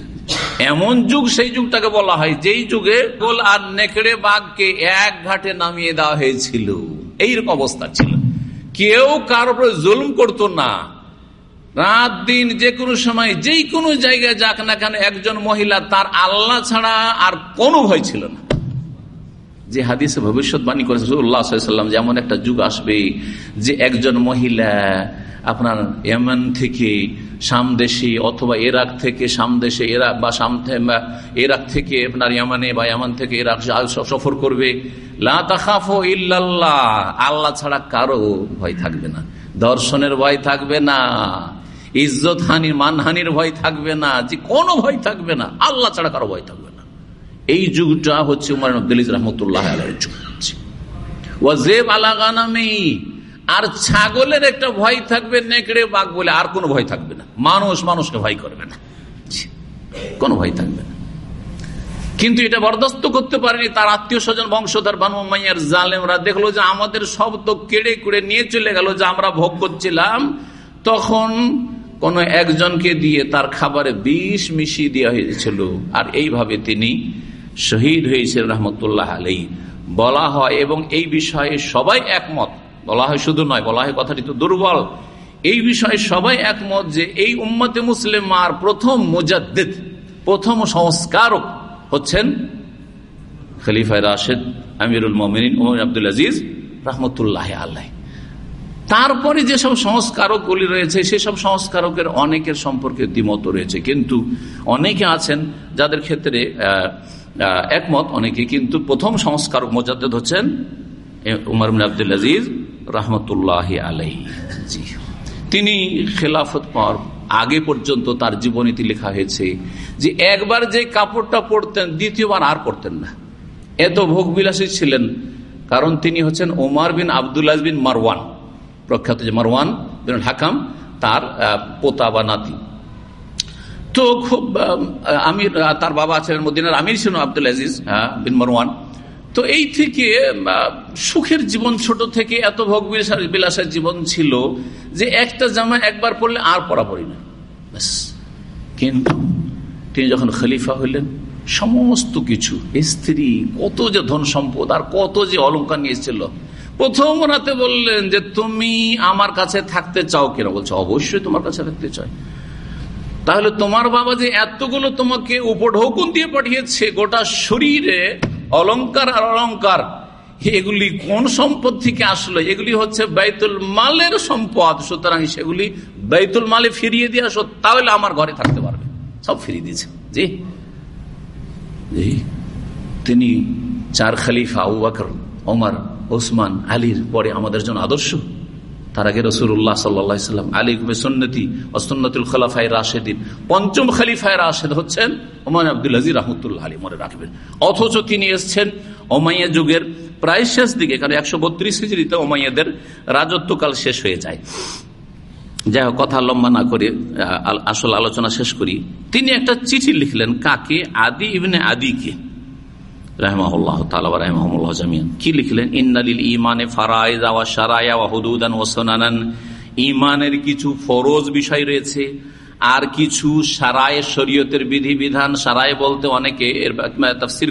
Speaker 2: এমন যুগ, সেই যুগটাকে বলা হয়, যেই যুগে গোল আর নেকড়ে বাঘকে এক ঘাটে নামিয়ে দেওয়া হয়েছিল। এইরকম অবস্থা ছিল। কেউ কার উপরে জুলম করতো না। রাত দিন যে কোনো সময়, যেই কোনো জায়গায় যাক না কেন, একজন মহিলা তার আল্লাহ ছাড়া আর কোনো ভয় ছিল না। যে হাদিসে ভবিষ্যৎবাণী করেছে উল্লাহাম যেমন একটা যুগ আসবে যে একজন মহিলা আপনার এমন থেকে সামদেশে অথবা এরাক থেকে সামদেশে এরাক বা এরাক থেকে আপনার ইয়ামানে বা ইয়ামান থেকে এরাক সফর করবে। আল্লাহ ছাড়া কারও ভয় থাকবে না। দর্শনের ভয় থাকবে না। ইজ্জত হানির, মানহানির ভয় থাকবে না, যে কোনো ভয় থাকবে না, আল্লাহ ছাড়া কারও ভয় থাকবে না। এই যুগটা হচ্ছে উমার আব্দুল রহমতুল্লাহ যুগ ওয়াজেব আলাগানামেই আর ছাগলের একটা ভয় থাকবে, নেকড়ে, বাঘ বলে আর কোনো ভয় থাকবে না। মানুষ মানুষকে ভয় করবে না। কোনো ভয় থাকবে না। কিন্তু এটা বরদাস্ত করতে পারেনি তার আত্মীয় স্বজন, বংশধর, বানু, মাইয়ার জালেমরা। দেখল যে আমাদের সব তো কেড়ে কুড়ে নিয়ে চলে গেল, যে আমরা ভোগ করছিলাম, তখন কোন একজনকে দিয়ে তার খাবারে বিষ মিশিয়ে দেওয়া হয়েছিল। আর এইভাবে তিনি শহীদ হয়েছিলেন রহমতুল্লাহ আলী বলা হয় এবং এই বিষয়ে সবাই একমত। বলা হয় শুধু নয়, বলা হয় কথাটি তো দুর্বল। এই বিষয়ে সবাই একমত যে এই উম্মতে মুসলিম আর প্রথম মুজাদ্দিদ, প্রথম সংস্কারক হচ্ছেন খলিফায় রাশেদ আমিরুল মমিন আব্দুল আজিজ রহমতুল্লাহ আল্লাহ তারপরে যেসব সংস্কারক গুলি রয়েছে, সেসব সংস্কারকের অনেকের সম্পর্কে দ্বিমত রয়েছে। কিন্তু অনেকে আছেন যাদের ক্ষেত্রে একমত, অনেকে কিন্তু প্রথম সংস্কারক মোজাদ্দ হচ্ছেন উমর আব্দুল আজিজ রহমতুল্লাহ আলাই জি। তিনি খেলাফত পাওয়ার আগে পর্যন্ত তার জীবনীতি লেখা হয়েছে যে, একবার যে কাপড়টা পরতেন, দ্বিতীয়বার আর পরতেন না। এত ভোগ বিলাসী ছিলেন, কারণ তিনি হচ্ছেন ওমার বিন আবদুল্লাহ বিন মারওয়ান। প্রখ্যাত যে মারওয়ান বিন হাকাম, তার পোতা বা নাতি। তো খুব আমির তার বাবা আছেন মদিনার আমির ছিল আব্দুল আজিজ বিন মারওয়ান। তো এই থেকে সুখের জীবন ছোট থেকে এত ভোগ বিলাসের জীবন ছিল যে একটা জামা একবার পড়লে আর পড়া পড়ি না। কিন্তু তিনি যখন খলিফা হইলেন, সমস্ত কিছু, স্ত্রী, কত যে ধন সম্পদ আর কত যে অলঙ্কার নিয়েছিল প্রথম রাতে বললেন যে, তুমি আমার কাছে থাকতে চাও কেন? বলছো, অবশ্যই তোমার কাছে থাকতে চাই। তাহলে তোমার বাবা যে এতগুলো তোমাকে উপঢৌকন দিয়ে পাঠিয়েছে, গোটা শরীরে অলঙ্কার আর অলঙ্কার, এগুলি কোন সম্পদ থেকে আসলো? এগুলি হচ্ছে বাইতুল মালের সম্পদ। সুতরাং সেগুলি বাইতুল মালে ফিরিয়ে দিয়ে আসো, তাহলে আমার ঘরে থাকতে পারবে। সব ফিরিয়ে দিয়েছে। জি। জি। তিনি চার খালিফা, আবু বাকর, ওমর ওসমান আলীর পরে আমাদের জন্য আদর্শ। তার আগে রসুল্লাহ সাল্লাম আলী সন্নতি অসন্নতুল খলাফাই রাশেদিন। পঞ্চম খালিফায় রাশেদ হচ্ছেন ওমান আব্দুল হাজির রহমতুল্লাহ আলী মনে রাখবেন। অথচ তিনি এসছেন ওমাইয়া যুগের প্রায় শেষ দিকে, কারণ একশো বত্রিশ হিজড়িতে ওমাইয়াদের রাজত্বকাল শেষ হয়ে যায়। যাই হোক, কথা লম্বা না করে আসল আলোচনা শেষ করি। তিনি একটা চিঠি লিখলেন, কাকে? আদি ইবনে আদিকে। জামিয়ান লিখলেন? কিছু বিষয় রয়েছে, আর কিছু শরীয়তের সারায় বলতে অনেকে এর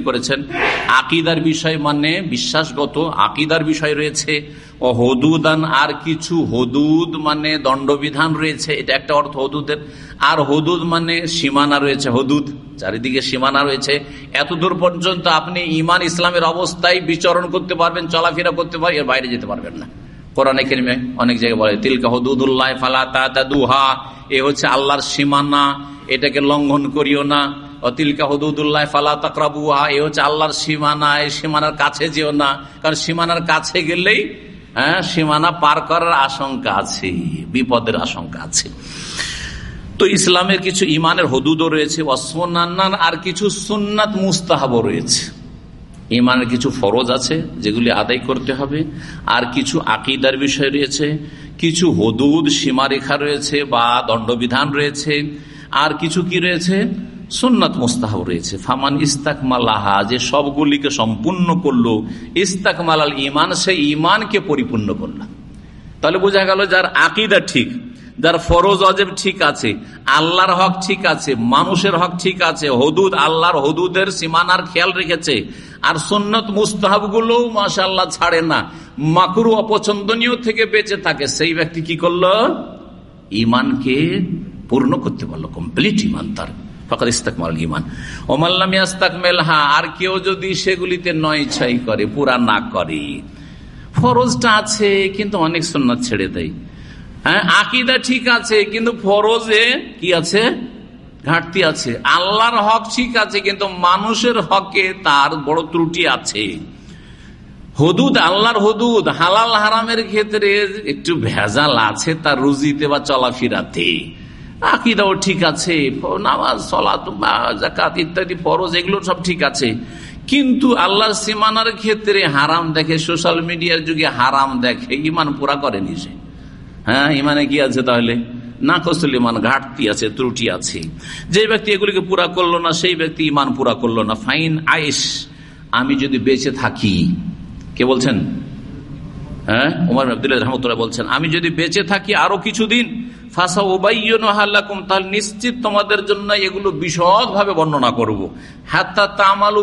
Speaker 2: করেছেন। আকিদার বিষয় মানে বিশ্বাসগত আকিদার বিষয় রয়েছে। ও হদুদান আর কিছু হদুদ মানে দণ্ডবিধান রয়েছে। এটা একটা অর্থ হদুদের। আর হদুদ মানে সীমানা রয়েছে। হদুদ চারিদিকে সীমানা রয়েছে। এত দূর পর্যন্ত আপনি ইমান ইসলামের অবস্থায় বিচরণ করতে পারবেন, চলাফেরা করতে পারবেন এর বাইরে যেতে পারবেন না। কোরআনে কেরিমে অনেক জায়গায় বলে তিলকা হদুদুল্লাহ ফালা তা দুহা এ হচ্ছে আল্লাহর সীমানা, এটাকে লঙ্ঘন করিও না। অতিলকা হদুদুল্লাহ ফালা তাকরাবুহা এ হচ্ছে আল্লাহর সীমানা এই সীমানার কাছে যেও না। কারণ সীমানার কাছে গেলেই হ্যাঁ সীমানা পার করার আশঙ্কা আছে, বিপদের আশঙ্কা আছে। তো ইসলামের কিছু ইমানের হদুদও রয়েছে আর কিছু সুন্নাত মুস্তাহাবও রয়েছে। ইমানের কিছু ফরজ আছে, যেগুলি আদায় করতে হবে, আর কিছু আকিদার বিষয় রয়েছে, কিছু হদুদ সীমারেখা রয়েছে বা দণ্ডবিধান রয়েছে, আর কিছু কি রয়েছে? সুন্নাত মোস্তাহ রয়েছে। ফামান ইস্তাক মালাহা যে সবগুলিকে সম্পূর্ণ করল ইস্তাক মালাল ইমান সে ইমানকে পরিপূর্ণ করল। তাহলে বোঝা গেল যার আকিদা ঠিক যার ফরজ অজেব ঠিক আছে, আল্লাহর হক ঠিক আছে, মানুষের হক ঠিক আছে, হদুদ আল্লাহর হদুদের সীমানার খেয়াল রেখেছে, আর সন্ন্যত মুস্তাহাবগুলো মাসাল্লাহ ছাড়ে না। মাকুরু অপছন্দনীয় থেকে বেঁচে থাকে, সেই ব্যক্তি কি করল? ইমানকে পূর্ণ করতে পারল কমপ্লিট ইমান তার। আর কেউ যদি সেগুলিতে নয় ছাই করে, পুরা না করে। ফরজটা আছে, কিন্তু অনেক সন্ন্যত ছেড়ে দেয়। হ্যাঁ আকিদা ঠিক আছে, কিন্তু ফরজে কি আছে? ঘাটতি আছে। আল্লাহর হক ঠিক আছে, কিন্তু মানুষের হকে তার বড় ত্রুটি আছে। হদুদ, আল্লাহর হদুদ, হালাল হারামের ক্ষেত্রে একটু ভেজাল আছে তার রুজিতে বা চলাফিরাতে। আকিদাও ঠিক আছে নামাজ সলাত জাকাত ইত্যাদি, ফরজ, এগুলো সব ঠিক আছে। কিন্তু আল্লাহর সীমানার ক্ষেত্রে হারাম দেখে, সোশ্যাল মিডিয়ার যুগে হারাম দেখে, ইমান পুরা করে নিজে হ্যাঁ ইমানে কি আছে তাহলে? না কসল ইমান ঘাটতি আছে, ত্রুটি আছে। যে ব্যক্তি এগুলিকে পুরা করল না, সেই ব্যক্তি ইমান পুরা করল না। ফাইন আইস আমি যদি বেঁচে থাকি, কে বলছেন? হ্যাঁ বলছেন, আমি যদি বেঁচে থাকি আরও কিছুদিন ফাঁসা তাহলে নিশ্চিত তোমাদের জন্য এগুলো বিশদ ভাবে বর্ণনা করব। হাত্তা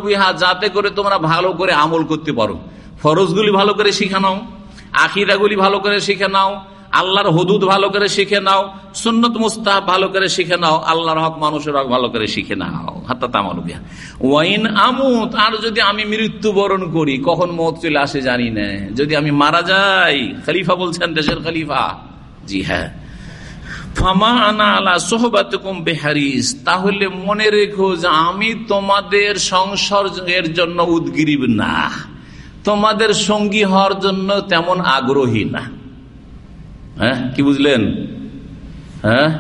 Speaker 2: বিহা, যাতে করে তোমরা ভালো করে আমল করতে পারো। ফরজগুলি ভালো করে শিখে নাও আকিদাগুলি ভালো করে শিখে নাও আল্লাহর হদুদ ভালো করে শিখে নাও, সুন্নত মুস্তাহ ভালো করে শিখে নাও, আল্লাহর হক মানুষের হক ভালো করে শিখে নাও। হাত্তা ওয়াইন আমুত, আর যদি আমি মৃত্যুবরণ করি, কখন মত চলে আসে জানি না। যদি আমি মারা যাই, খালিফা বলছেন দেশের খালিফা। জি হ্যাঁ। আলা সোহবাতকুম বেহারিস, তাহলে মনে রেখো যে আমি তোমাদের সংসর্গের জন্য উদ্গিরিব না। তোমাদের সঙ্গী হওয়ার জন্য তেমন আগ্রহী না। হ্যাঁ কি বুঝলেন? হ্যাঁ?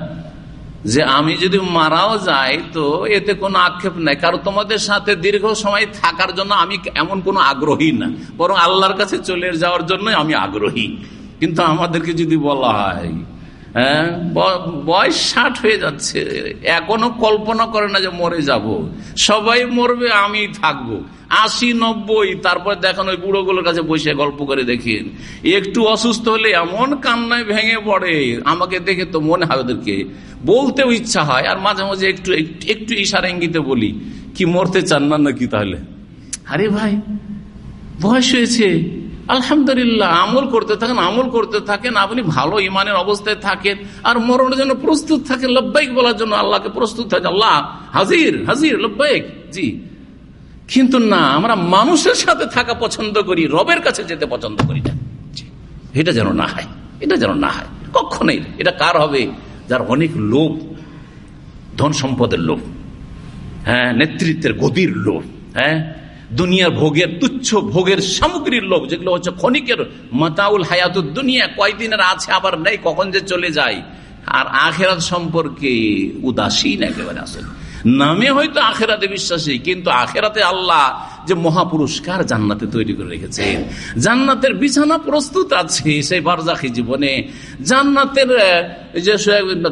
Speaker 2: যে আমি যদি মারাও যাই তো এতে কোনো আক্ষেপ নাই, কারণ তোমাদের সাথে দীর্ঘ সময় থাকার জন্য আমি এমন কোনো আগ্রহী না। বরং আল্লাহর কাছে চলে যাওয়ার জন্য আমি আগ্রহী। কিন্তু আমাদেরকে যদি বলা হয় হ্যাঁ বয়স ষাট হয়ে যাচ্ছে। এখনও কল্পনা করে না যে মরে যাব। সবাই মরবে, আমি থাকব। আশি, নব্বই, তারপর দেখেন ওই বুড়োগুলোর কাছে বসে গল্প করে দেখেন। একটু অসুস্থ হলে এমন কান্নায় ভেঙে পড়ে। আমাকে দেখে তো মনে হয় ওদেরকে। বলতেও ইচ্ছা হয়, আর মাঝে মাঝে একটু একটু ইশারা ইঙ্গিতে বলি, কি মরতে চান না নাকি তাহলে? আরে ভাই, বয়স হয়েছে। আলহামদুলিল্লাহ, আমল করতে থাকেন, আমল করতে থাকেন, আপনি ভালো ইমানের অবস্থায় থাকেন, আর মরণের জন্য প্রস্তুত থাকেন, লব্বাইক বলার জন্য আল্লাহকে প্রস্তুত থাকে আল্লাহ হাজির হাজির, লব্বাইক, জি। কিন্তু না, আমরা মানুষের সাথে থাকা পছন্দ করি, রবের কাছে যেতে পছন্দ করি না। এটা যেন না হয়, এটা যেন না হয় কখনই এটা কার হবে? যার অনেক লোভ, ধন সম্পদের লোভ হ্যাঁ নেতৃত্বের গদির লোভ হ্যাঁ দুনিয়ার ভোগের, তুচ্ছ ভোগের সামগ্রীর লোভ, যেগুলো হচ্ছে ক্ষণিকের মাতাউল হায়াত দুনিয়া, কয়দিনের আছে, আবার নেই, কখন যে চলে যায়। আর আখেরাত সম্পর্কে উদাসীন একেবারে আসলে। নামে হয়তো আখেরাতে বিশ্বাসী, কিন্তু আখেরাতে আল্লাহ যে মহাপুরস্কার জান্নাতে তৈরি করে রেখেছে। জান্নাতের বিছানা প্রস্তুত আছে সেই বারজাখি জীবনে। জান্নাতের যে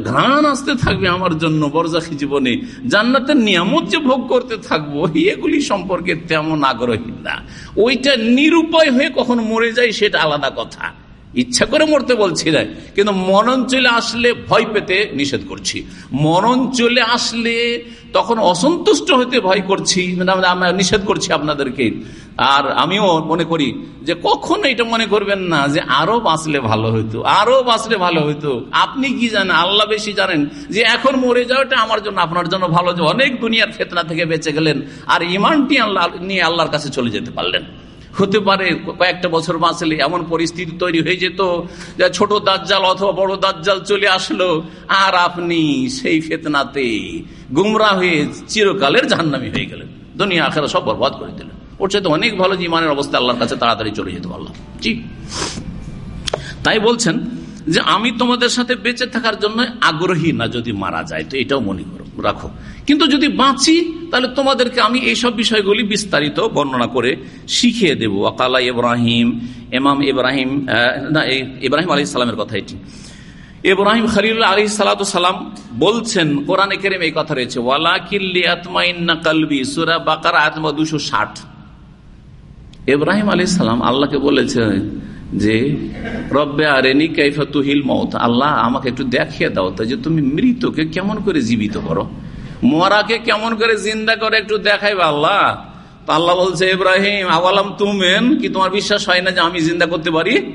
Speaker 2: ঘ্রাণ আসতে থাকবে আমার জন্য বরজাখি জীবনে, জান্নাতের নিয়ামত যে ভোগ করতে থাকব, এগুলি সম্পর্কে তেমন আগ্রহী না। ওইটা নিরুপায় হয়ে কখন মরে যায়, সেটা আলাদা কথা। ইচ্ছা করে মরতে বলছি না, কিন্তু মনন চলে আসলে ভয় পেতে নিষেধ করছি। মনন চলে আসলে তখন অসন্তুষ্ট হতে ভয় করছি মানে নিষেধ করছি আপনাদেরকে। আর আমিও মনে করি যে কখন এটা মনে করবেন না যে আরও বাঁচলে ভালো হইতো, আরও বাঁচলে ভালো হইতো। আপনি কি জানেন, আল্লাহ বেশি জানেন যে এখন মরে যাওয়াটা আমার জন্য, আপনার জন্য ভালো যে অনেক দুনিয়ার ফেতনা থেকে বেঁচে গেলেন, আর ইমানটি আল্লাহ নিয়ে আল্লাহর কাছে চলে যেতে পারলেন। হতে পারে, কয়েকটা বছর বাঁচলে এমন পরিস্থিতি তৈরি হয়ে যেত যে ছোট দাজ্জাল অথবা বড় দাজ্জাল চলে আসলো, আর আপনি সেই ফেতনাতে গুমরা হয়ে চিরকালের জাহান্নামি হয়ে গেলেন। দুনিয়া আখেরা সব বরবাদ করে দিলেন। ওর চাইতে অনেক ভালো জীবনের অবস্থা আল্লাহর কাছে তাড়াতাড়ি চলে যেতে পারলাম। জি। তাই বলছেন যে আমি তোমাদের সাথে বেঁচে থাকার জন্য আগ্রহী না যদি মারা যায়, তো এটাও মনে করো। রাখো। কিন্তু যদি বাঁচি, তাহলে তোমাদেরকে আমি এইসব বিষয়গুলি বিস্তারিত বর্ণনা করে শিখিয়ে দেব। আকালা ইব্রাহিম এমাম ইব্রাহিম না ইব্রাহিম আলী সালামের কথা এটি। ইব্রাহিম খালিল্লা আলী সালাম বলছেন, কোরআন কেরেম এই কথা রয়েছে কালবি বাকার দুশো ষাট। ইব্রাহিম আলী সালাম আল্লাহকে বলেছে যে, রব্বে আরেনি কাইফা তুহিল মত আল্লাহ আমাকে একটু দেখিয়ে দাও তা যে তুমি মৃতকে কেমন করে জীবিত করো। মরাকে কেমন করে জিন্দা করে একটু দেখাইবে আল্লাহ? আল্লাহ বলছে, ইব্রাহিম, আওয়ালাম তুমেন? কি তোমার বিশ্বাস হয় না যে আমি জিন্দা করতে পারি?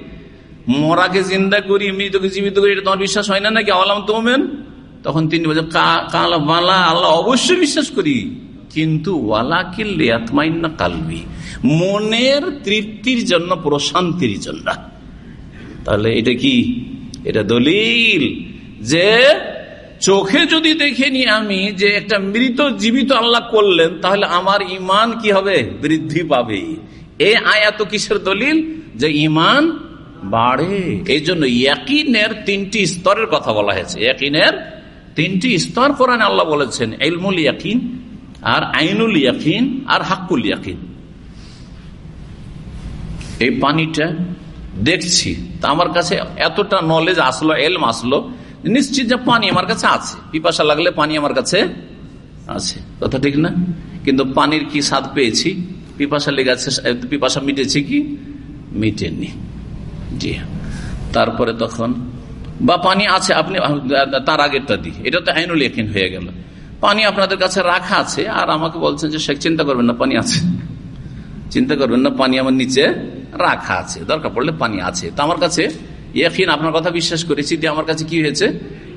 Speaker 2: মরাকে জিন্দা করি, মৃতকে জীবিত করি, এটা তোমার বিশ্বাস হয় না নাকি? আওয়ালাম তুমেন? তখন তিনি বলছে কালা আল্লাহ অবশ্যই বিশ্বাস করি। কিন্তু কালবি। মনের তৃপ্তির জন্য, প্রশান্তির জন্য। তাহলে এটা কি? এটা দলিল যে চোখে যদি দেখে নি আমি যে একটা মৃত জীবিত আল্লাহ করলেন, তাহলে আমার ইমান কি হবে? বৃদ্ধি পাবে। এই আয়াত কিসের দলিল? যে ইমান বাড়ে। এই জন্য ইয়াকিনের তিনটি স্তরের কথা বলা হয়েছে। ইয়াকিনের তিনটি স্তর কোরআন আল্লাহ বলেছেন এলমুল ইয়াকিন, আর আইনুল ইয়াকিন, আর হাক্কুল ইয়াকিন। এই পানিটা দেখছি। তা আমার কাছে এতটা নলেজ আসলো, এলম আসলো নিশ্চিত যে পানি আমার কাছে আছে। পিপাসা লাগলে পানি আমার কাছে আছে। কথা ঠিক না? কিন্তু পানির কি স্বাদ পেয়েছি? পিপাসা লেগেছে, পিপাসা মিটেছে কি? মিটেনি। জি। তারপরে তখন, বা পানি আছে, আপনি, তার আগেরটা দিই। এটা তো আইনুল একিন হয়ে গেল। পানি আপনাদের কাছে রাখা আছে, আর আমাকে বলছেন যে শেখ, চিন্তা করবেন না, পানি আছে। চিন্তা করবেন না, পানি আমার নিচে রাখা আছে। দরকার পড়লে পানি আছে। তো আমার কাছে ইয়াকিন, আপনার কথা বিশ্বাস করেছি দিয়ে আমার কাছে কি হয়েছে?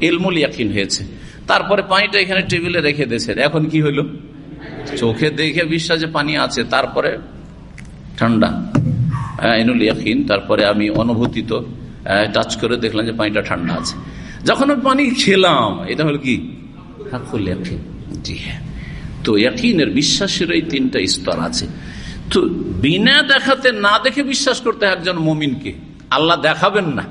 Speaker 2: এলমুল ইয়াকিন হয়েছে। তারপরে পানিটা এখানে টেবিলে রেখে দিয়েছেন এখন কি হইল? চোখে দেখে বিশ্বাস যে পানি আছে। তারপরে ঠান্ডা। এনুল ইয়াকিন, তারপরে আমি অনুভূতি তো টাচ করে দেখলাম যে পানিটা ঠান্ডা আছে। যখন আমি পানি খেলাম, এটা হলো কি? হাকুল ইয়াকিন। জি হ্যাঁ। তো ইয়াকিনের বিশ্বাসের এই তিনটা স্তর আছে। তো বিনা দেখাতে না দেখে বিশ্বাস করতে একজন মমিনকে। আল্লাহ দেখাবেন না।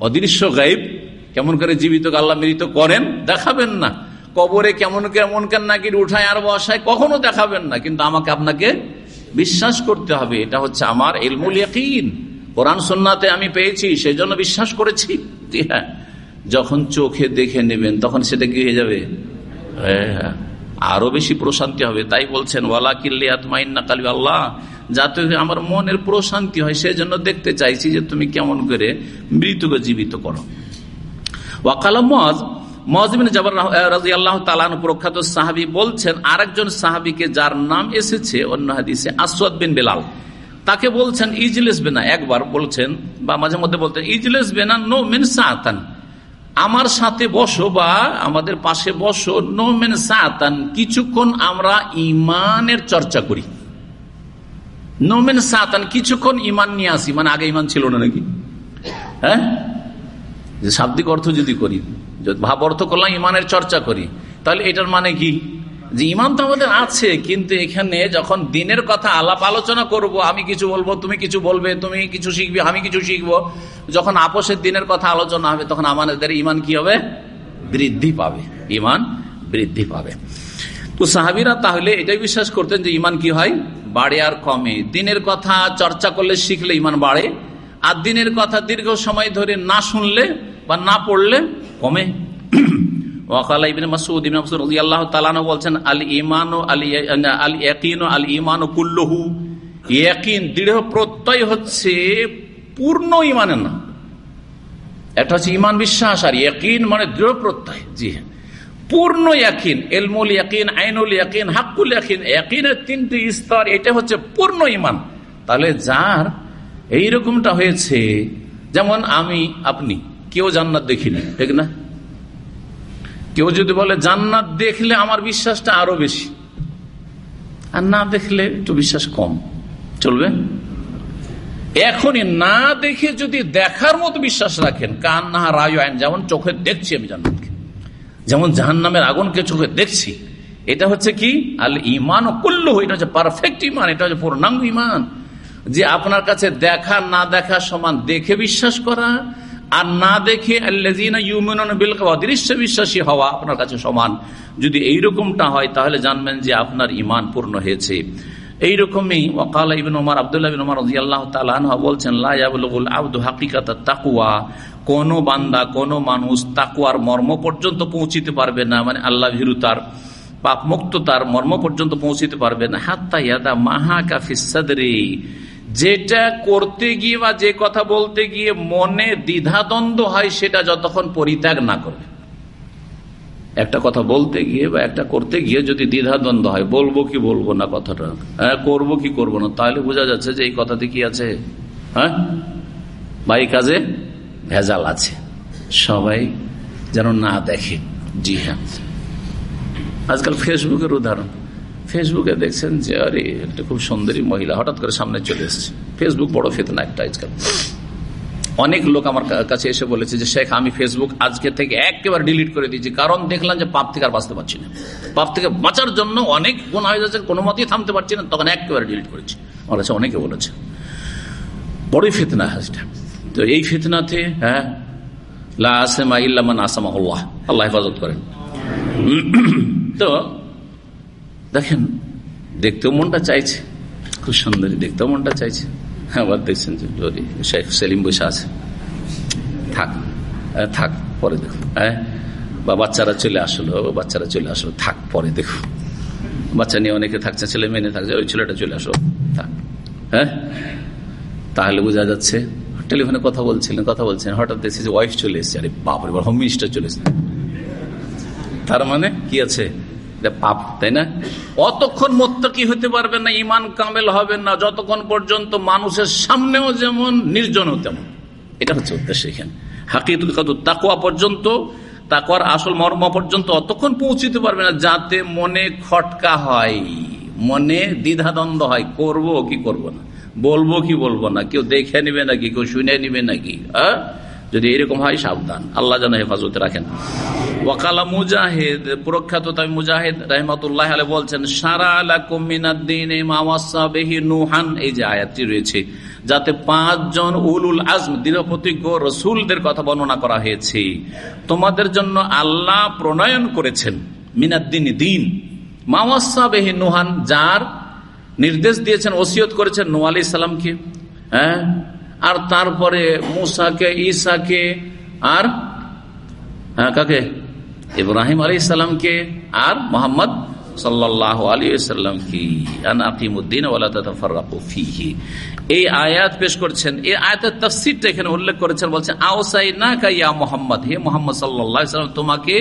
Speaker 2: অদৃশ্য গাইব, কেমন করে জীবিত আল্লাহ মৃত করেন, দেখাবেন না। কবরে কেমন কেমন কেন নাকি উঠায় আর বসায়, কখনো দেখাবেন না। কিন্তু আমাকে আপনাকে বিশ্বাস করতে হবে। এটা হচ্ছে আমার এলমুল কোরআন সন্নাতে আমি পেয়েছি সেই জন্য বিশ্বাস করেছি। হ্যাঁ। যখন চোখে দেখে নেবেন, তখন সেটা কি হয়ে যাবে? হ্যাঁ আরও বেশি প্রশান্তি হবে। তাই বলছেন, ওয়ালা কিল্লিয়াত মাইন্না কালী আল্লাহ। যাতে আমার মনের প্রশান্তি হয়, সেজন্য দেখতে চাইছি যে তুমি কেমন করে মৃতকে জীবিত করো। ওয়াকালা মজ মজমিন জবর রাজি তালান প্রখ্যাত সাহাবি বলছেন, আরেকজন সাহাবিকে যার নাম এসেছে অন্য হাদিসে, আসওয়াদ বিন বেলাল। তাকে বলছেন, ইজলেস বেনা। একবার বলছেন, বা মাঝে মধ্যে বলতেন, ইজলেস বেনা নো মিন সাতান। আমার সাথে বসো বা আমাদের পাশে বসো, নো মেন সাতান। কিছুক্ষণ আমরা ইমানের চর্চা করি। নো মেন সাতান, কিছুক্ষণ ইমান নিয়ে আসি। মানে আগে ইমান ছিল না নাকি? হ্যাঁ? যে শাব্দিক অর্থ যদি করি ভাব অর্থ করলাম ইমানের চর্চা করি, তাহলে এটার মানে কি? যে ইমান তো আমাদের আছে, কিন্তু এখানে যখন দিনের কথা আলাপ আলোচনা করব, আমি কিছু বলব, তুমি কিছু বলবে, তুমি কিছু শিখবে, আমি কিছু শিখব, যখন আপোষের দিনের কথা আলোচনা হবে, তখন আমাদের ইমান কি হবে? বৃদ্ধি পাবে। ইমান বৃদ্ধি পাবে। তো সাহাবিরা তাহলে এটাই বিশ্বাস করতেন যে ইমান কি হয়? বাড়ে আর কমে। দিনের কথা চর্চা করলে শিখলে ইমান বাড়ে, আর দিনের কথা দীর্ঘ সময় ধরে না শুনলে বা না পড়লে কমে। আল্লাহ বলছেন, আল ইমান কুল্লহু। ইয়াকিন, দৃঢ় প্রত্যয় হচ্ছে পূর্ণ ইমানের না একটা হচ্ছে ইমান বিশ্বাস, আর ইয়াকিন মানে দৃঢ় প্রত্যয়। জি হ্যাঁ। পূর্ণ ইয়াকিন, এলমুল ইয়াকিন, আইনুল ইয়াকিন, হাক্কুল ইয়াকিন, ইয়াকিনের তিনটি স্তর, এটা হচ্ছে পূর্ণ ইমান তাহলে যার এইরকমটা হয়েছে, যেমন আমি, আপনি, কেউ জান্নাত দেখিনি, ঠিক না? কেউ যদি বলে, জান্নাত দেখলে আমার বিশ্বাসটা আরও বেশি। আর না দেখলে একটু বিশ্বাস কম। চলবে? এখনই না দেখে যদি দেখার মতো বিশ্বাস রাখেন কান না রায় আইন, যেমন চোখে দেখছি আমি জান্নাতকে যেমন জাহান নামের আগুনকে চোখে দেখছি, এটা হচ্ছে কি? আল ইমান কুল্ল এটা হচ্ছে পারফেক্ট ইমান এটা হচ্ছে পূর্ণাঙ্গ ইমান যে আপনার কাছে দেখা, না দেখা সমান দেখে বিশ্বাস করা, আর না দেখে বিশ্বাসী হওয়া আপনার কাছে সমান। যদি এইরকমটা হয়, তাহলে জানবেন যে আপনার ইমান পূর্ণ হয়েছে। এইরকমই ওকাল ইবিন ওমর আবদুল্লাহ বিন ওমর তালা বলছেন লাবুল আব্দু হাকিকাত তাকুয়া। কোন বান্দা, কোন মানুষ তাকুয়ার মর্ম পর্যন্ত পৌঁছিতে পারবে না মানে আল্লাহ ভীরুতার পাপ মুক্ত তার মর্ম পর্যন্ত পৌঁছিতে পারবে না। হাত্তা ইয়াদা মাহা কাফিসাদরি যেটা করতে গিয়ে বা যে কথা বলতে গিয়ে মনে দ্বিধাদ্বন্দ্ব হয়, সেটা যতক্ষণ পরিত্যাগ না করবে। একটা কথা বলতে গিয়ে বা একটা করতে গিয়ে যদি দ্বিধাদ্বন্দ্ব হয়, বলব কি বলব না কথাটা? হ্যাঁ করব কি করব না? তাহলে বোঝা যাচ্ছে যে এই কথাতে কি আছে? হ্যাঁ? বা কাজে ভেজাল আছে। সবাই যেন না দেখে। জি হ্যাঁ। আজকাল ফেসবুকের উদাহরণ। ফেসবুকে দেখছেন যে, আরে, একটা খুব সুন্দরী মহিলা হঠাৎ করে সামনে চলে এসছে। ফেসবুক বড় ফেতনা একটা আজকাল। অনেক লোক আমার কাছে এসে বলেছে যে, শেখ, আমি ফেসবুক আজকে থেকে একেবারে ডিলিট করে দিয়েছি। কারণ দেখলাম যে, পাপ থেকে আর বাঁচতে পারছি না। পাপ থেকে বাঁচার জন্য অনেক গুণ হয়ে যাচ্ছে, কোনো মতেই থামতে পারছি না। তখন একেবারে ডিলিট করেছি। আমার কাছে অনেকে বলেছে। বড়ই ফেতনা এটা তো এই ফেতনাতে হ্যাঁ? লা আসেমা ইল্লামান আসামা আল্লাহ হেফাজত করেন। তো, দেখেন, দেখতেও মনটা চাইছে। খুব সুন্দরী, দেখতেও মনটা চাইছে। আবার দেখছেন যে শেখ সেলিম বসে আছে। থাক থাক, পরে দেখো হ্যাঁ? বা বাচ্চারা চলে আসলো, বাচ্চারা চলে আসলো, থাক, পরে দেখো। বাচ্চা নিয়ে অনেকে থাকছে, ছেলে মেনে থাকছে, ওই ছেলেটা চলে আসো, থাক হ্যাঁ? তাহলে বোঝা যাচ্ছে টেলিফোনে কথা বলছিলেন, কথা বলছেন, হঠাৎ দেখছি যে ওয়াইফ চলে এসছে। আরে বাপরে হোম মিনিস্টার চলে এসছে। তার মানে কি আছে? পাপ, তাই না? অতক্ষণ মোত্তাকি হতে পারবে না ইমান কামেল হবে না, যতক্ষণ পর্যন্ত মানুষের সামনেও যেমন নির্জন তেমন। এটা হচ্ছে উদ্দেশ্য এখানে। হাকিতুল কাদুর তাকুয়া পর্যন্ত তাকুয়ার আসল মর্ম পর্যন্ত অতক্ষণ পৌঁছিতে পারবে না, যাতে মনে খটকা হয়, মনে দ্বিধাদ্বন্দ্ব হয়, করব কি করব না। বলব কি বলব না? কেউ দেখে নিবে নাকি, কেউ শুনে নিবে নাকি? হ্যাঁ যদি এরকম হয়, সাবধান। আল্লাহ যেন হেফাজতে রাখেন। ওয়াকালা মুজাহিদ, প্রখ্যাত তাই মুজাহিদ রহমতুল্লাহ আলী বলছেন, সারা আলা কুমিনাদ্দিন নুহান। এই যে আয়াতটি রয়েছে, যাতে পাঁচজন উলুল আজম, দৃঢ়প্রতিজ্ঞ রসুলদের কথা বর্ণনা করা হয়েছে। তোমাদের জন্য আল্লাহ প্রণয়ন করেছেন মিনাদ্দিন দিন মাওয়াসাবেহি নুহান, যার নির্দেশ দিয়েছেন, ওসিয়ত করেছেন নু আলি সালামকে হ্যাঁ? আর তারপরে মুসাকে, ঈসাকে, আর হ্যাঁ কাকে? ইব্রাহিম আলী ইসলামকে আর মোহাম্মদ সাল্লাম কি এই আয়াত পেশ এখানে উল্লেখ করেছেন, বলছেন আওসাই না কাইয়া মোহাম্মদ, হে মোহাম্মদ সাল্লাম তোমাকে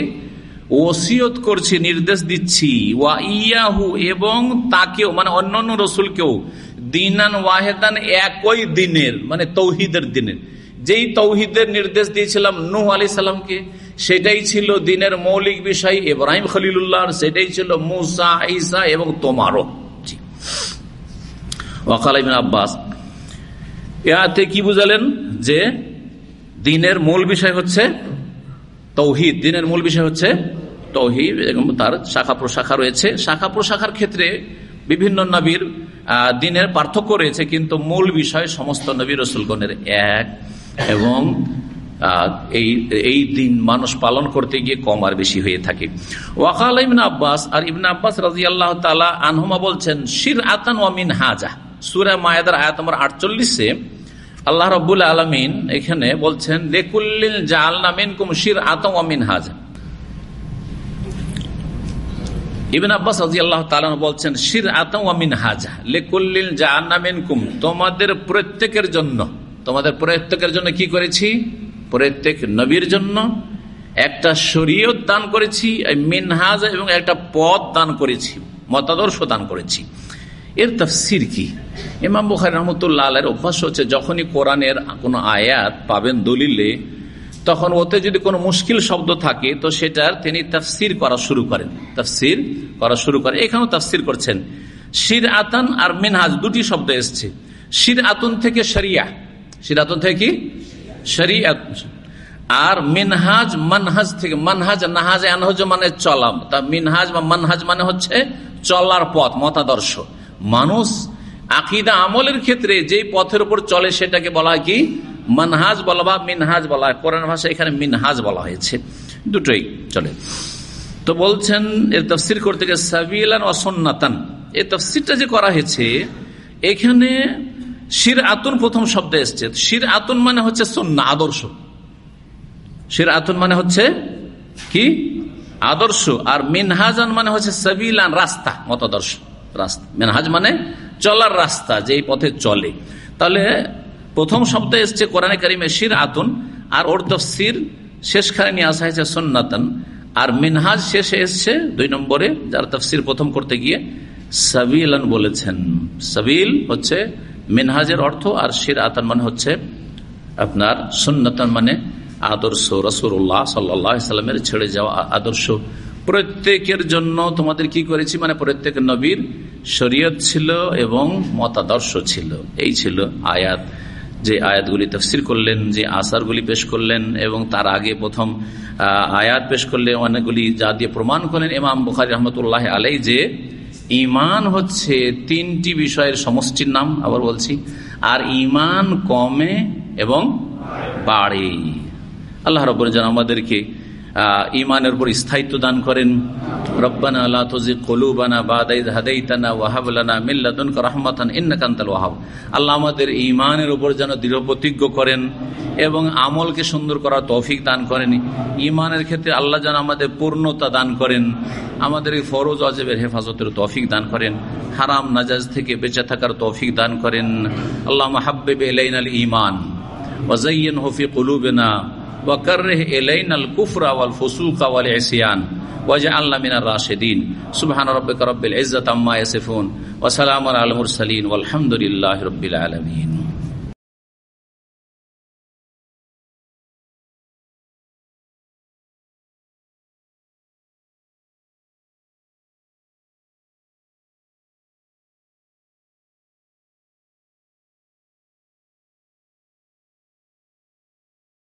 Speaker 2: ওসিয়ত করছি, নির্দেশ দিচ্ছি। ওয়া ইয়াহু এবং তাকেও মানে অন্যান্য রসুলকেও। দিনান ওয়াহেদান একই দিনের মানে তৌহিদের দিনের। যেই তৌহিদের নির্দেশ দিয়েছিলাম নুহ আলি সাল্লামকে সেটাই ছিল দিনের মৌলিক বিষয় ইব্রাহিম খলিলুল্লাহ সেটাই ছিল মুসা ইসা এবং তোমারও। ওয়াকাল আব্বাস। এতে কি বুঝালেন? যে দিনের মূল বিষয় হচ্ছে তৌহিদ, দিনের মূল বিষয় হচ্ছে তৌহিদ তার শাখা প্রশাখা রয়েছে। শাখা প্রশাখার ক্ষেত্রে বিভিন্ন নবীর দিনের পার্থক্য রয়েছে, কিন্তু মূল বিষয় সমস্ত নবী রসুলগণের এক এবং এই এই দিন মানুষ পালন করতে গিয়ে কম আর বেশি হয়ে থাকে। ওয়াকাল ইবিন আব্বাস আর ইবিন আব্বাস রাজি আল্লাহ তালা আনহুমা বলছেন শির আতান ওয়ামিন হাজা সুরা মায়াদার আয়াত নম্বর আটচল্লিশে আল্লাহ রবুল আলমিন এখানে বলছেন, লেকুল্লিল জাল নামিন কুম শির আতম ওয়ামিন হাজা ইবিন আব্বাস রাজি আল্লাহ বলছেন শির আতম ওয়ামিন হাজা লেকুল্লিল জাল নামিন কুম তোমাদের প্রত্যেকের জন্য, তোমাদের প্রত্যেকের জন্য কি করেছি? প্রত্যেক নবীর জন্য একটা শরীয়ত দান করেছি মিনহাজ এবং একটা পথ দান করেছি, মতাদর্শ দান করেছি। এর তফসির কি? ইমাম বুখারি রহমতুল্লাহ আলের অভ্যাস হচ্ছে, যখনই কোরআনের কোনো আয়াত পাবেন দলিলে তখন ওতে যদি কোনো মুশকিল শব্দ থাকে, তো সেটার তিনি তফসির করা শুরু করেন। তফসির করা শুরু করেন। এখানেও তফসির করছেন। শির আতান আর মিনহাজ, দুটি শব্দ এসছে। শির আতন থেকে শরিয়া। শির আতুন থেকে কি? শরিয়াত। আর মিনহাজ, মানহাজ থেকে, মানহাজ নাহাজ, আনহজ মানে চলাম। তা মিনহাজ বা মানহাজ মানে হচ্ছে চলার পথ, মতাদর্শ। মানুষ আকিদা আমলের ক্ষেত্রে যেই পথের উপর চলে, সেটাকে বলা হয় কি? মানহাজ বলা বা মিনহাজ বলা হয় কোরআন ভাষা এখানে মিনহাজ বলা হয়েছে। দুটোই চলে। তো বলছেন, এর তফসির করতে গিয়ে সাবিলান অসন্নাতান এই তফসিরটা যে করা হয়েছে, এখানে শির আতুন প্রথম শব্দ এসছে। শির আতুন মানে হচ্ছে সন্না আদর্শ। শির আতুন মানে হচ্ছে কি? আদর্শ। আর মিনহাজান মানে হচ্ছে সাবিলান রাস্তা, মতাদর্শ, রাস্তা। মিনহাজ মানে চলার রাস্তা যে পথে চলে। তাহলে প্রথম শব্দ এসছে কোরআনে কারিমে শির আতুন আর ওর তফসির শেষখানে নিয়ে আসা হয়েছে সন্নাতন। আর মিনহাজ শেষে এসছে দুই নম্বরে, যার তফসির প্রথম করতে গিয়ে সাবিলান বলেছেন। সাবিল হচ্ছে মিনহাজের অর্থ, আর শির আতান মানে হচ্ছে আপনার সুন্নতন মানে আদর্শ। রসুল্লাহ সাল্লামের ছেড়ে যাওয়া আদর্শ। প্রত্যেকের জন্য তোমাদের কি করেছি? মানে প্রত্যেক নবীর শরীয়ত ছিল এবং মতাদর্শ ছিল। এই ছিল আয়াত। যে আয়াতগুলি তফসির করলেন, যে আসারগুলি পেশ করলেন এবং তার আগে প্রথম আয়াত পেশ করলেন অনেকগুলি যা দিয়ে প্রমাণ করলেন ইমাম বুখারি রহমতুল্লাহ আলাই যে ইমান হচ্ছে তিনটি বিষয়ের সমষ্টির নাম, আবার বলছি, আর ইমান কমে এবং বাড়ে। আল্লাহ রব যেন আমাদেরকে ইমানের উপর স্থায়িত্ব দান করেন। রব্বানা আল্লাহ তজি কলুবানা বাদাইদ হাদাইতানা ওয়াহাবলানা মিল্লাদুন রহমাতান ইন্নাকান্তাল ওয়াহাব। আল্লাহ আমাদের ইমানের উপর যেন দৃঢ় প্রতিজ্ঞ করেন এবং আমলকে সুন্দর করার তৌফিক দান করেন। ইমানের ক্ষেত্রে আল্লাহ যেন আমাদের পূর্ণতা দান করেন। আমাদের এই ফরোজ অজেবের হেফাজতের তৌফিক দান করেন। হারাম নাজাজ থেকে বেঁচে থাকার তৌফিক দান করেন। আল্লাহ মাহাব্বেব এলাইন আল ইমান ওয়াজাইন হফি কলুবেনা। ওয়াকারে এলাইন আল কুফরা ওয়াল ফসুকা ওয়াল এসিয়ান ওয়াজা আল্লাহ মিনার রাশেদিন সুবহান রব্বিক রব্বিল ইজ্জাত আম্মা ইয়াসিফুন ওয়া সালামুন